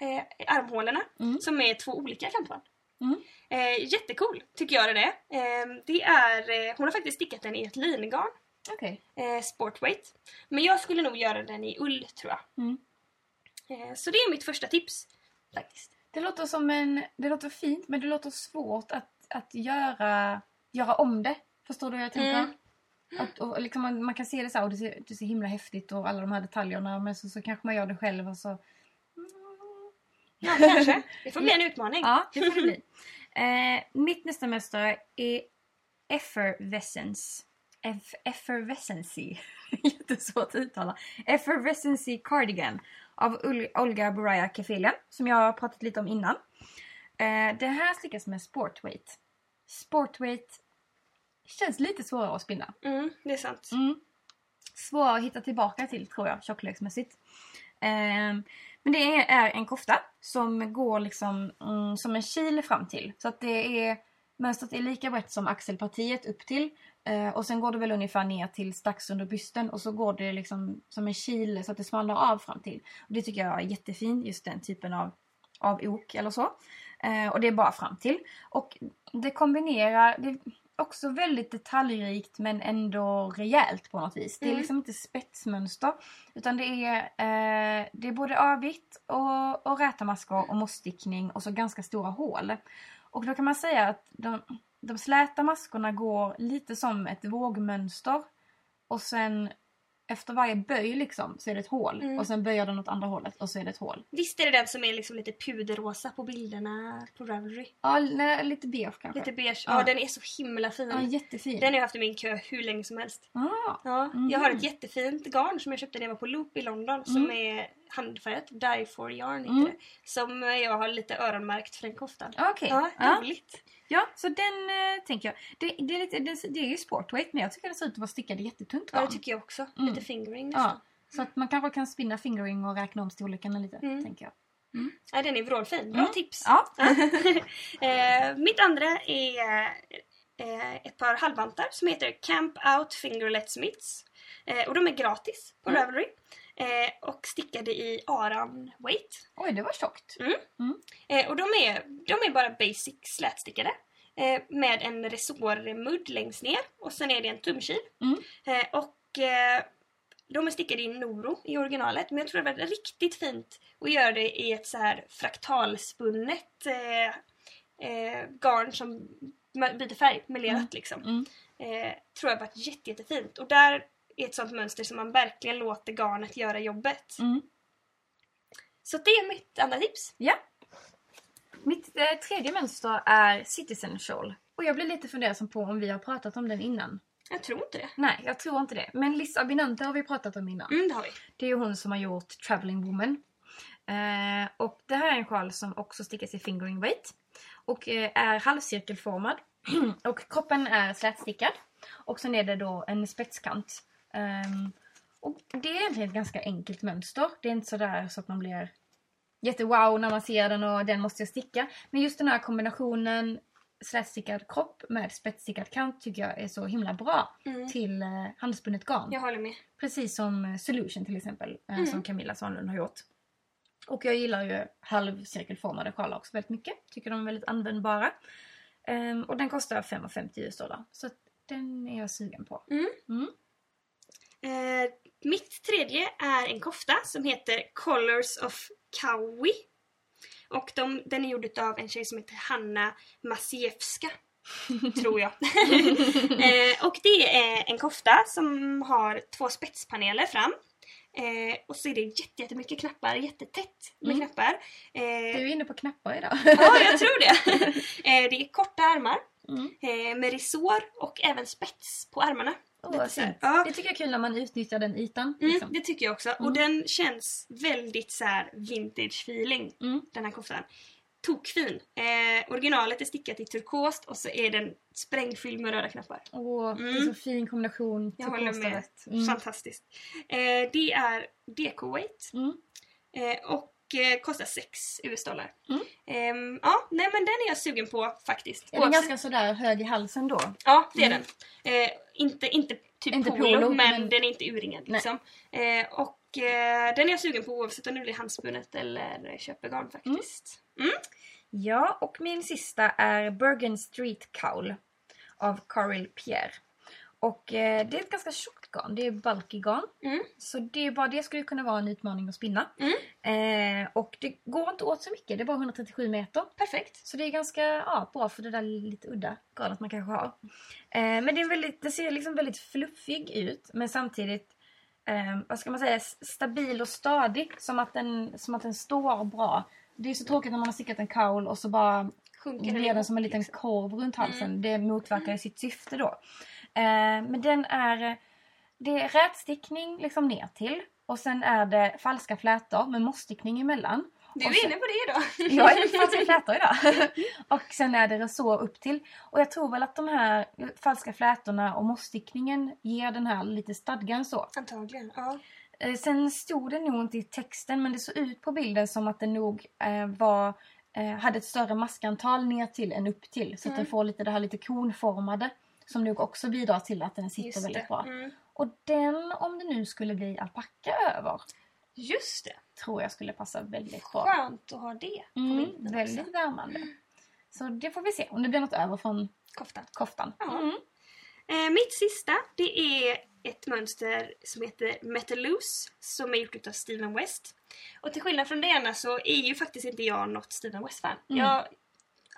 eh, armhålorna Mm. som är två olika kantband. Mm. Eh, jättecool tycker jag det är. Ehm, det är eh, hon har faktiskt stickat den i ett lingarn, Okej. eh, sportweight. Men jag skulle nog göra den i ull tror jag. Mm. Eh, så det är mitt första tips. Faktiskt. Det låter som en... Det låter fint men det låter svårt att, att göra, göra om det. Förstår du vad jag tänker? Mm. Att, och liksom man, man kan se det så här och det ser, det ser himla häftigt och alla de här detaljerna men så, så kanske man gör det själv och så... Ja, kanske. Det får bli <laughs> en utmaning. Ja, det får det bli. Eh, mitt nästa mönster är Effervescence. Eff- Effervescency. <laughs> Jättesvårt att uttala. Effervescency Cardigan av Olga Boraya Kefilian som jag har pratat lite om innan. Eh, det här stickas med sportweight. Sportweight känns lite svårare att spinna. Mm, det är sant. Mm. Svårare att hitta tillbaka till tror jag, tjockleken Ehm, men det är, är en kofta som går liksom mm, som en kil fram till. Så att det är mönstret är lika brett som axelpartiet upp till. Eh, och sen går det väl ungefär ner till strax under bysten och så går det liksom som en kil så att det smalnar av fram till. Och det tycker jag är jättefint, just den typen av, av ok eller så. Eh, och det är bara fram till. Och det kombinerar, det är också väldigt detaljrikt men ändå rejält på något vis. Det är Mm. liksom inte spetsmönster utan det är, eh, det är både avvitt och, och rätamaskor och mossstickning och så ganska stora hål. Och då kan man säga att de, de släta maskorna går lite som ett vågmönster. Och sen efter varje böj liksom så är det ett hål Mm. och sen böjer den åt andra hållet och så är det ett hål. Visst är det den som är liksom lite puderrosa på bilderna på Ravelry? Ja, nej, lite beige kanske. Lite beige. Ja. Ja, den är så himla fin. Ja, jättefin. Den har jag haft i min kö hur länge som helst. Ah, Ja, Mhm. Jag har ett jättefint garn som jag köpte när jag var på Loop i London som Mm. är handfärgat. Die for yarn heter Mm. det. Som jag har lite öronmärkt för den koftan. Okej. Ja, Ja. roligt. Ja, så den eh, tänker jag. Det, det, är lite, det, det är ju sportweight men jag tycker det ser ut att vara stickade jättetunt Ja, garn. det tycker jag också. Mm. Lite fingering nästan. Ja, så att man kanske kan spinna fingering och räkna om storlekarna lite, Mm. tänker jag. Ja, den är vrålfin. Bra Mm. tips. Ja. <laughs> eh, mitt andra är eh, ett par halvvantar som heter Camp Out Fingerlet Smiths. Eh, och de är gratis på Mm. Ravelry. Eh, och stickade i aran weight. Oj, det var tjockt. Eh, och de är, de är bara basic slätstickade. Eh, med en resårmudd längst ner och sen är det en tumkil. Mm. Eh, och eh, de är stickade i Noro i originalet men jag tror det var riktigt fint att göra det i ett så här fraktalspunnet eh, garn som byter färg, melerat Mm. liksom. Mm. Tror jag varit jätte, jättefint. Och där är ett sånt mönster som man verkligen låter garnet göra jobbet. Mm. Så det är mitt andra tips. Ja. Mitt eh, tredje mönster är Citizen Shawl. Och jag blir lite fundersam på om vi har pratat om den innan. Jag tror inte det. Nej, jag tror inte det. Men Liz Abinante har vi pratat om innan. Mm, det har vi. Det är ju hon som har gjort Traveling Woman. Eh, och det här är en sjal som också stickas i fingering weight. Och eh, är halvcirkelformad. <clears throat> och kroppen är slätstickad. Och sen är det då en spetskant. Ehm, och det är egentligen ett ganska enkelt mönster. Det är inte sådär så att man blir jättewow när man ser den och den måste jag sticka. Men just den här kombinationen slätstickad kropp med spetsstickad kant tycker jag är så himla bra Mm. till eh, handspunnet garn. Jag håller med. Precis som Solution till exempel, eh, Mm. som Camilla Svanlund har gjort. Och jag gillar ju halvcirkelformade sjalar också väldigt mycket. Tycker de är väldigt användbara. Ehm, och den kostar 5,50 US dollar. Så den är jag sugen på. Mm. Eh, mitt tredje är en kofta som heter Colors of Kawi. Och de, den är gjord av en tjej som heter Hanna Masiewska. <laughs> tror jag. <laughs> eh, och det är en kofta som har två spetspaneler fram. Eh, och så är det jätte- jättemycket knappar, jättetätt med Mm. knappar. Du Eh, är inne på knappar idag. ja, jag tror det. <laughs> eh, det är korta ärmar Mm. eh, med resår och även spets på ärmarna. Lite så. Ja. Det tycker jag är kul när man utnyttjar den ytan. Mm, Liksom. det tycker jag också. Mm. Och den känns väldigt så här vintage feeling, Mm. den här koftan. Tokfin. Eh, originalet är stickat i turkost och så är den sprängfylld med röda knappar. Åh, det är Mm. så fin kombination. Jag håller med. Mm. Fantastiskt. Eh, det är deco-weight Mm. eh, och eh, kostar 6 US-dollar. Mm. Ehm, ja, nej men den är jag sugen på faktiskt. Är den ganska sådär hög i halsen då? Ja, det är Mm. den. Eh, inte, inte typ Inte polo, polo, men, men- den är inte urringad liksom. Eh, och eh, den är jag sugen på oavsett om det blir handspunnet eller köpegarn faktiskt. Mm. Ja, och min sista är Bergen Street Cowl av Caril Pierre. Och eh, det är ett ganska tjockt garn, det är bulky garn. Mm. Så det är bara det skulle kunna vara en utmaning att spinna. Eh, och det går inte åt så mycket, det är bara 137 meter. Perfekt. Så det är ganska ja, bra för det där lite udda garnet man kanske har. Eh, men det, är väldigt, det ser liksom väldigt fluffig ut men samtidigt eh, vad ska man säga, stabil och stadig. Som att, den, som att den står bra. Det är så tråkigt när man har stickat en kaul och så bara Sjunker blir den som en liten liksom. korv runt halsen. Det motverkar sitt syfte då. Eh, men den är, det är rätstickning liksom ner till och sen är det falska flätor med mossstickning emellan. Du är sen- inne på det idag. <laughs> jag är falska <laughs> flätor idag. <laughs> och sen är det resår upp till. Och jag tror väl att de här falska flätorna och mossstickningen ger den här lite stadgan så. Antagligen, ja. Eh, Sen stod det nog inte i texten men det såg ut på bilden som att det nog eh, var hade ett större maskantal ner till än upp till. Så att Mm. den får lite det här lite konformade. Som nog också bidrar till att den sitter Just väldigt det. bra. Mm. Och den, om det nu skulle bli alpacka över, Just det. tror jag skulle passa väldigt bra. Skönt att ha det på Mm, också. väldigt värmande. Så det får vi se om det blir något över från Koftan. koftan. Ja. Mm. Eh, mitt sista, det är ett mönster som heter Metal Loose som är gjort av Steven West. Och till skillnad från det ena så är ju faktiskt inte jag något Steven West-fan. Mm. Jag,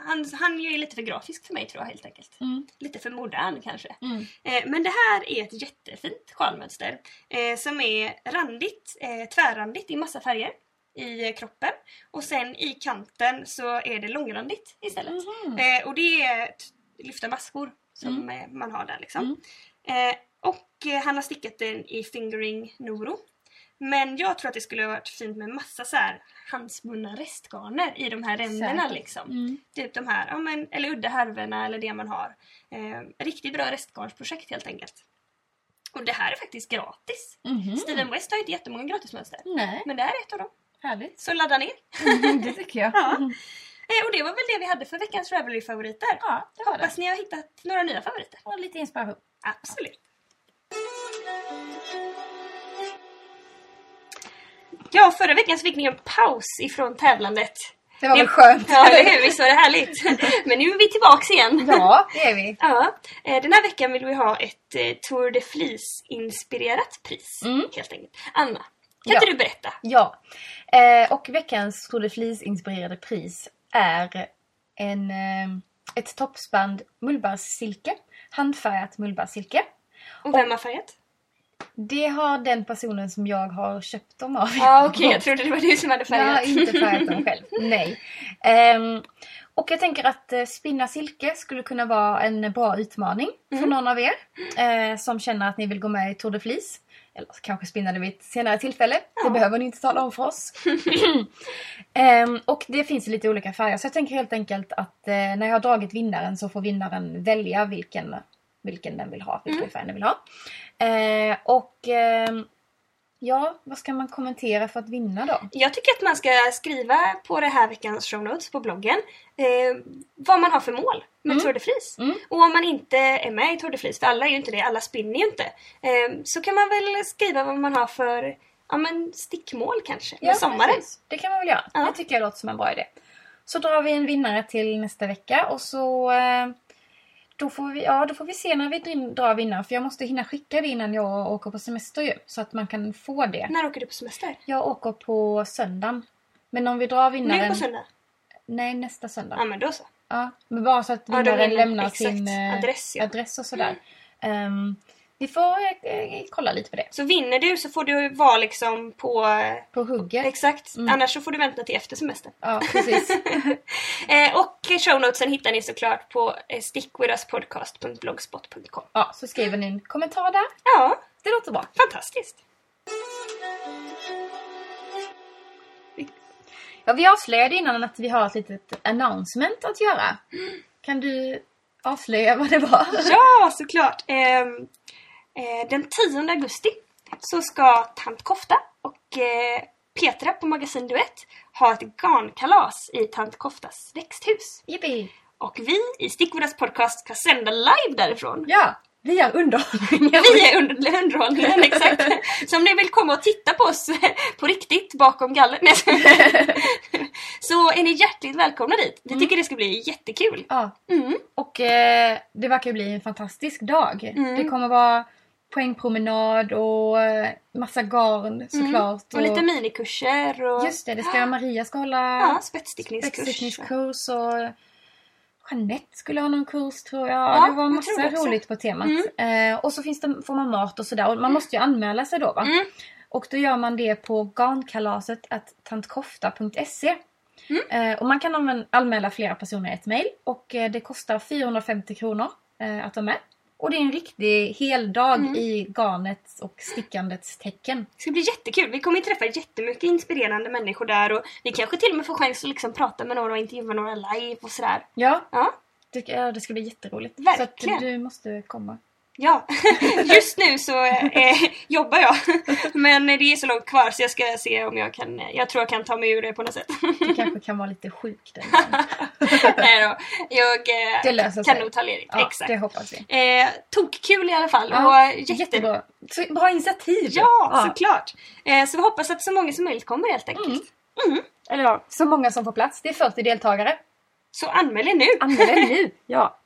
han, han är lite för grafisk för mig tror jag helt enkelt. Mm. Lite för modern kanske. Mm. Eh, men det här är ett jättefint sjalmönster eh, som är randigt, eh, tvärrandigt i massa färger i kroppen. Och sen i kanten så är det långrandigt istället. Eh, och det är lyfta maskor som Mm. eh, man har där liksom. Eh, och han har stickat den i fingering Noro. Men jag tror att det skulle ha varit fint med massa så här handspunna restgarner i de här ränderna Säkert. liksom. Mm. Typ de här, ja, men, eller udda härvorna eller det man har. Eh, riktigt bra restgarnsprojekt helt enkelt. Och det här är faktiskt gratis. Mhm. Steven West har ju inte jättemånga gratismönster. Nej, Men det här är ett av dem. härligt. Så ladda ner. Mm, det tycker jag. <laughs> Ja. Mm. Eh, och det var väl det vi hade för veckans Ravelry-favoriter. Ja, det var det. Hoppas ni har hittat några nya favoriter. Och lite inspiration. Absolut. Ja, förra veckan så fick ni en paus ifrån tävlandet. Det var väl skönt? Ja, eller hur? Visst var det härligt? <laughs> Men nu är vi tillbaks igen. Ja, det är vi. Ja, eh, den här veckan vill vi ha ett eh, Tour de Fleece-inspirerat pris. Mm. Helt enkelt. Anna, kan Ja. inte du berätta? Ja. Eh, och veckans Tour de Fleece-inspirerade pris är en, ett toppsband mullbärssilke. Handfärgat mullbärssilke. Och vem har färgat? Det har den personen som jag har köpt dem av. Ja, okej. Jag trodde det var du som hade Jag har färgat. inte färgat dem själv. <laughs> Nej. Ehm, och jag tänker att eh, spinna silke skulle kunna vara en bra utmaning för Mm. någon av er eh, som känner att ni vill gå med i Tour de Fleece. Eller kanske spinna det vid ett senare tillfälle. Ja. Det behöver ni inte tala om för oss. <laughs> <clears throat> Ehm, och det finns lite olika färger så jag tänker helt enkelt att eh, när jag har dragit vinnaren så får vinnaren välja vilken, vilken den vill ha, vilken Mm. färg den vill ha. Eh, och ehm, Ja, vad ska man kommentera för att vinna då? Jag tycker att man ska skriva på det här veckans show notes på bloggen eh, vad man har för mål med Mm. Tour de France. Mm. Och om man inte är med i Tour de France, för alla är ju inte det, alla spinner ju inte. Eh, så kan man väl skriva vad man har för ja, men stickmål kanske med sommaren. precis. Det kan man väl göra. Ja. Det tycker jag låter som en bra idé. Så drar vi en vinnare till nästa vecka och så eh, då får, vi, ja, då får vi se när vi drar vinnaren. För jag måste hinna skicka det innan jag åker på semester ju. Så att man kan få det. När åker du på semester? Jag åker på söndagen. Men om vi drar vinnaren... Nu på söndag? Nej, nästa söndag. Ja men då så. Ja, men bara så att Ja, vinnaren vill- lämnar exakt. sin eh, Adress, ja. adress och sådär. Ehm, vi får eh, kolla lite på det. Så vinner du så får du vara liksom på... På hugget. Exakt. Mm. Annars så får du vänta till efter semestern. Ja, precis. <laughs> Eh, och shownotesen hittar ni såklart på eh, stickwithuspodcast.blogspot.com. ja, så skriver ni en kommentar där. Ja, Det låter bra. fantastiskt. Ja, vi avslöjade innan att vi har ett litet announcement att göra. Kan du avslöja vad det var? Ja, såklart. Eh, den 10 augusti så ska Tant Kofta och eh, Petra på Magasin Duett ha ett garnkalas i Tant Koftas växthus. Jippi! Och vi i Stickwodas podcast ska sända live därifrån. Ja, vi är underhållning. <laughs> Vi är under, underhållningen, exakt. Så om ni vill komma och titta på oss <laughs> på riktigt bakom gallret nej, så är ni hjärtligt välkomna dit. Vi tycker det ska bli jättekul. Ja, Mm. och eh, det verkar bli en fantastisk dag. Mm. Det kommer vara poängpromenad och eh, massa garn såklart. Och lite minikurser och Just det, det ska Maria ska hålla ja, spetsstickningskurs. spetsstickningskurs och Jeanette skulle ha någon kurs tror jag. Ja, det var massa det roligt på temat. Eh, och så finns det, får man mat och sådär. Och man måste ju anmäla sig då va? Mm. Och då gör man det på garnkalaset tantkofta.se. Eh, och man kan anmäla flera personer i ett mejl. Och eh, det kostar 450 kronor eh, att vara med. Och det är en riktig heldag Mm. i garnets och stickandets tecken. Det ska bli jättekul. Vi kommer ju träffa jättemycket inspirerande människor där och vi kanske till och med får chans att liksom prata med några och intervjua några live och sådär. Ja, Ja, det, det ska bli jätteroligt. Så Verkligen. att du måste komma. Ja. <laughs> just nu så eh, jobbar jag. Men det är så långt kvar så jag ska se om jag kan, jag tror jag kan ta mig ur det på något sätt. Du kanske kan vara lite sjuk den. <laughs> Nej då, jag eh, kan sig. nog ta ledigt. Ja, Exakt. det hoppas vi. Eh, Tokkul i alla fall. Ja, och jätte... Jättebra. Så, bra initiativ! Ja, såklart. Eh, så vi hoppas att så många som möjligt kommer helt enkelt. Mm. Eller ja, så många som får plats. Det är 40 deltagare. Så anmäl er nu! Anmäl er nu! <laughs> Ja.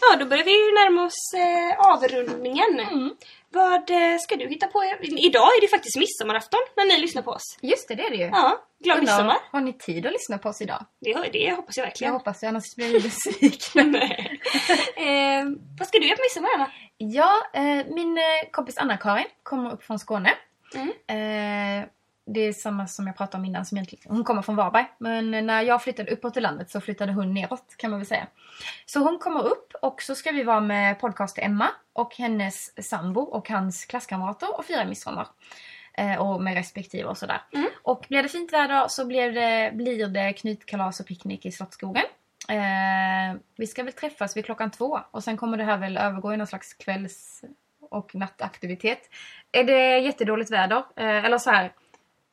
Ja, då börjar vi ju närma oss eh, avrundningen. Mm. Vad eh, ska du hitta på? Idag är det faktiskt midsommarafton när ni lyssnar på oss. Just det, det är det ju. Ja, glad Undrar, midsommar. Har ni tid att lyssna på oss idag? Det, det hoppas jag Jag verkligen. hoppas det, annars blir besvikna. <laughs> Nej. eh, vad ska du göra på midsommar Anna? ja, eh, min eh, kompis Anna-Karin kommer upp från Skåne. Mm. Det är samma som jag pratade om innan. Som egentligen, hon kommer från Varberg. Men när jag flyttade uppåt i landet så flyttade hon neråt kan man väl säga. Så hon kommer upp och så ska vi vara med podcaster Emma och hennes sambo och hans klasskamrater och fira midsommar. Eh, och med respektive och sådär. Mm. Och blir det fint väder så blir det, blir det knytkalas och picknick i Slottsskogen. Eh, vi ska väl träffas vid klockan två och sen kommer det här väl övergå i någon slags kvälls och nattaktivitet. Är det jättedåligt väder, eh, eller så här.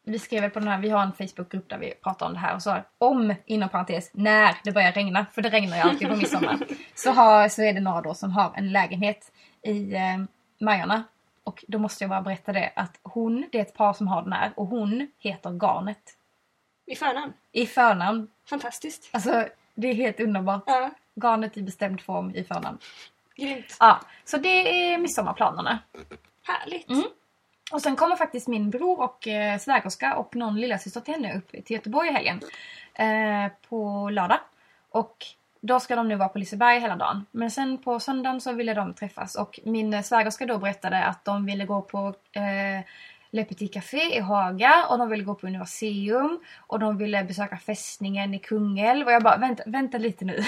Vi skrev på den här, vi har en Facebookgrupp där vi pratar om det här och så om, inom parentes, när det börjar regna, för det regnar ju alltid på <laughs> midsommar, så, har, så är det några då som har en lägenhet i eh, Majorna. Och då måste jag bara berätta det att hon, det är ett par som har den här och hon heter Garnet. I förnamn. I förnamn. Fantastiskt. Alltså det är helt underbart. Ja, Garnet i bestämd form i förnamn. grymt. Ja, så det är midsommarplanerna. Härligt. Mm. Och sen kommer faktiskt min bror och eh, svägerska och någon lillasyster till henne upp till Göteborg i helgen. Eh, på lördag. Och då ska de nu vara på Liseberg hela dagen. Men sen på söndagen så ville de träffas och min eh, svägerska då berättade att de ville gå på eh, Le Petit Café i Haga och de ville gå på Universium och de ville besöka fästningen i Kungälv och jag bara vänta, vänta lite nu.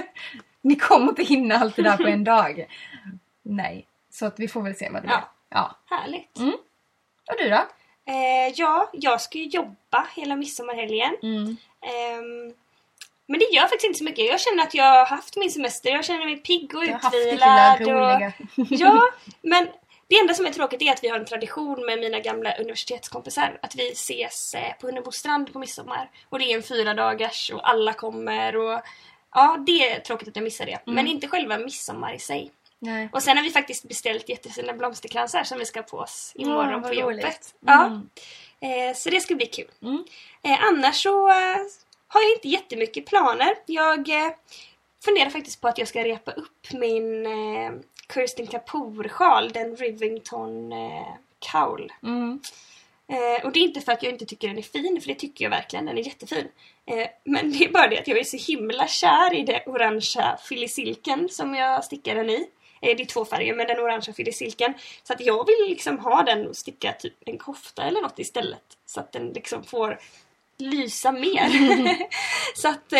<laughs> Ni kommer inte hinna allt det där på en dag. <laughs> Nej, så att vi får väl se vad det blir. Ja. Ja. Härligt. Mm. Och du då? Eh, ja, jag ska ju jobba hela midsommarhelgen. Mm. Ehm, Men det gör faktiskt inte så mycket. Jag känner att jag har haft min semester. Jag känner mig pigg och Du har haft ditt lilla utvilad. Och... <laughs> Ja, men det enda som är tråkigt är att vi har en tradition med mina gamla universitetskompisar. Att vi ses eh, på Hunnebostrand på midsommar. Och det är en fyra dagars och alla kommer och... Ja, det är tråkigt att jag missar det. Men inte själva midsommar i sig. Nej. Och sen har vi faktiskt beställt jättefina blomsterkransar som vi ska ha på oss Ja, imorgon vad på jobbet. roligt. Ja, Mm. eh, så det ska bli kul. Mm. Eh, annars så eh, har jag inte jättemycket planer. Jag eh, funderar faktiskt på att jag ska repa upp min eh, Kirsten Kapoor-sjal, den Rivington eh, Cowl. Mm. Eh, och det är inte för att jag inte tycker den är fin, för det tycker jag verkligen, den är jättefin. Eh, men det är bara det att jag är så himla kär i det orangea filisilken som jag stickar den i. Eh, det är två färger, men den orangea fyller silken. Så att jag vill liksom ha den och sticka typ en kofta eller något istället. Så att den liksom får lysa mer. <laughs> <laughs> så att, eh,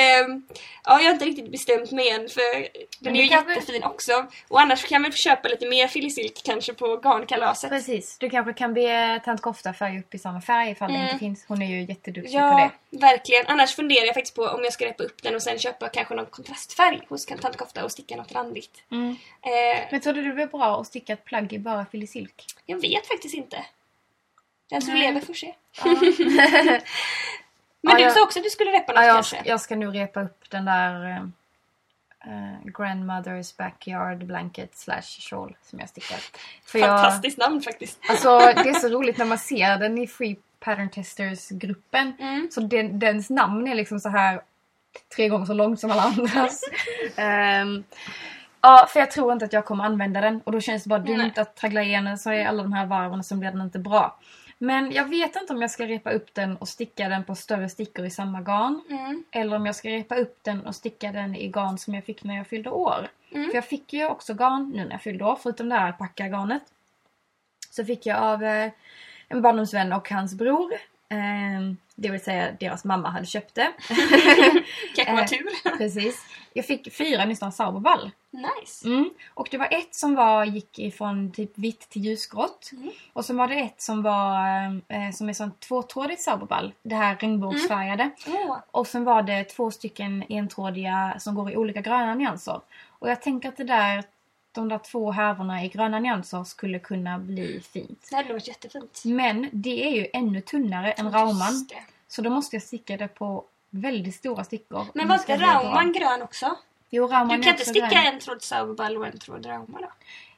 ja jag har inte riktigt bestämt mig än för den är ju det jättefin också. Och annars kan man väl köpa lite mer filisilk kanske på garnkalaset. Precis. Du kanske kan be tant Kofta färga upp i samma färg ifall det Mm. inte finns. Hon är ju jätteduktig på Ja, det. verkligen. Annars funderar jag faktiskt på om jag ska repa upp den och sen köpa kanske någon kontrastfärg hos Tant Kofta och sticka något randigt. Mm. Eh, Men tror du det blir bra att sticka ett plagg i bara filisilk? jag vet faktiskt inte. Den som lever får se. <laughs> Men Ja, du jag- sa också att du skulle repa något ja, jag, kanske? jag ska nog repa upp den där eh, Grandmother's Backyard Blanket slash shawl som jag stickar. För jag, Fantastiskt namn faktiskt. alltså, det är så roligt när man ser den i Free Pattern Testers-gruppen. Mm. Så den, dens namn är liksom så här tre gånger så långt som alla andras. <laughs> Ehm, ja, för jag tror inte att jag kommer använda den och då känns det bara dumt Nej. att traggla igenom så är alla de här varven så blir den inte bra. Men jag vet inte om jag ska repa upp den och sticka den på större stickor i samma garn. Mm. Eller om jag ska repa upp den och sticka den i garn som jag fick när jag fyllde år. Mm. För jag fick ju också garn nu när jag fyllde år, förutom det här alpackagarnet. Så fick jag av eh, en barndomsvän och hans bror. Eh, det vill säga deras mamma hade köpt det. <laughs> Kanske var Eh. tur. Precis. Jag fick fyra nystan sauerball. nice. Mm. Och det var ett som var, gick ifrån typ vitt till ljusgrått. Mm. Och så var det ett som var eh, som är sån tvåtrådigt sauerball. Det här regnbågsfärgade. Åh, Och sen var det två stycken entrådiga som går i olika gröna nyanser. Och jag tänker att det där, de där två härvorna i gröna nyanser skulle kunna bli fint. det hade varit jättefint. Men det är ju ännu tunnare än rauman. Så då måste jag sticka det på väldigt stora stickor. Men var inte rauman grön också? Jo, rauman Du kan inte sticka grön. en tråd sauerball och en tråd rauma då?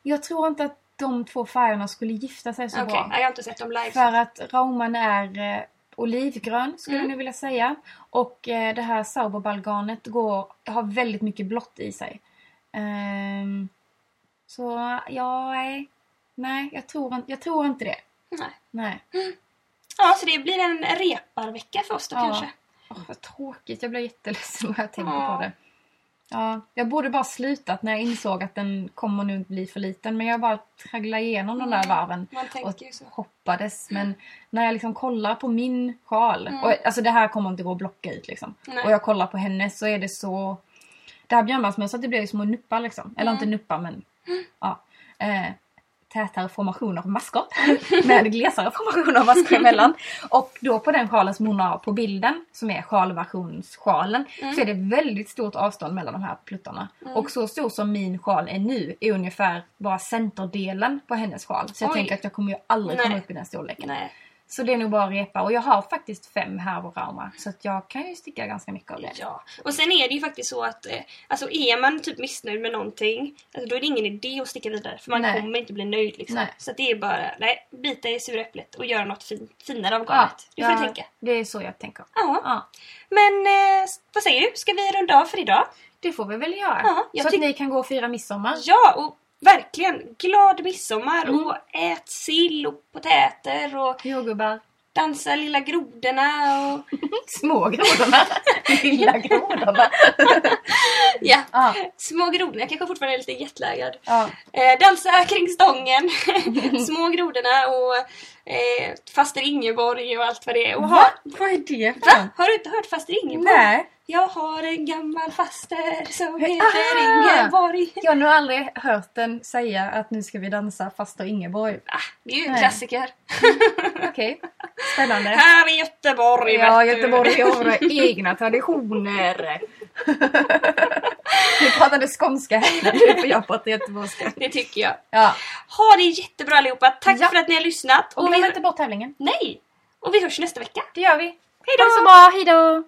Jag tror inte att de två färgerna skulle gifta sig så Okej, bra. jag har inte sett dem live. För att rauman är eh, olivgrön skulle Mm. jag nu vilja säga. Och eh, det här sauerballgarnet går, har väldigt mycket blått i sig. Ehm, så ja, nej. Nej, jag tror, jag tror inte det. Nej. Nej. Ja, så det blir en reparvecka för oss då Ja. kanske. Åh, vad tråkigt. Jag blir jätteledsen när jag tänker Ja. på det. Ja, jag borde bara slutat när jag insåg att den kommer nu bli för liten. Men jag bara tragglade igenom de där Mm. varven. Och hoppades. Men när jag liksom kollar på min sjal. Mm. Och, alltså det här kommer inte gå att blocka ut liksom. Nej. Och jag kollar på henne så är det så... Det här björnbandsmönstret det blir ju små nuppar liksom. Eller Mm. inte nuppar men... Ja. Eh, tätare formationer av maskor. <laughs> med glesare formationer av maskor emellan. Och då på den sjalen som hon har på bilden, som är sjalversionssjalen, Mm. så är det väldigt stort avstånd mellan de här pluttarna. Mm. Och så stor som min sjal är nu är ungefär bara centerdelen på hennes sjal. Så jag Oj. tänker att jag kommer ju aldrig komma Nej. upp i den storleken. Nej. Så det är nog bara att repa. Och jag har faktiskt fem härvoraumar. Så att jag kan ju sticka ganska mycket av det. Ja. Och sen är det ju faktiskt så att eh, alltså är man typ missnöjd med någonting alltså då är det ingen idé att sticka vidare för man Nej. kommer inte bli nöjd liksom. Nej. Så det är bara, nej, bita i sura äpplet och göra något fin, finare av garnet. du får ja, tänka. Det är så jag tänker. Ja. Ja, Men eh, vad säger du? Ska vi runda av för idag? det får vi väl göra. Ja, så att ni kan gå och fira midsommar. Ja, och verkligen glad midsommar Mm. och ät sill och potäter och Jordgubbar. dansa lilla grodorna och <laughs> Små grodorna. <laughs> Lilla grodorna. <laughs> ja, Ja, små grodorna. Jag kanske fortfarande är lite jetlaggad. ja. Eh, dansa kring stången, små grodorna och eh, faster Ingeborg och allt vad det är. Och ha, Va? Vad är det för Va? Har du inte hört faster Ingeborg? Nej. Jag har en gammal faster som Aha! heter Ingeborg. Jag har nog aldrig hört den säga att nu ska vi dansa faster Ingeborg. Ah, det är ju en Nej. klassiker. <laughs> Okej. spännande. Här i Göteborg Ja. Göteborg har våra egna traditioner. Vi pratade skånska här för jag pratar göteborgska. Det tycker jag. Ja. Ha det jättebra allihopa. Tack Ja. för att ni har lyssnat. Och Och glöm vi, inte bort tävlingen. nej! Och vi hörs nästa vecka. Det gör vi. Hej då! Ha det så bra, hejdå!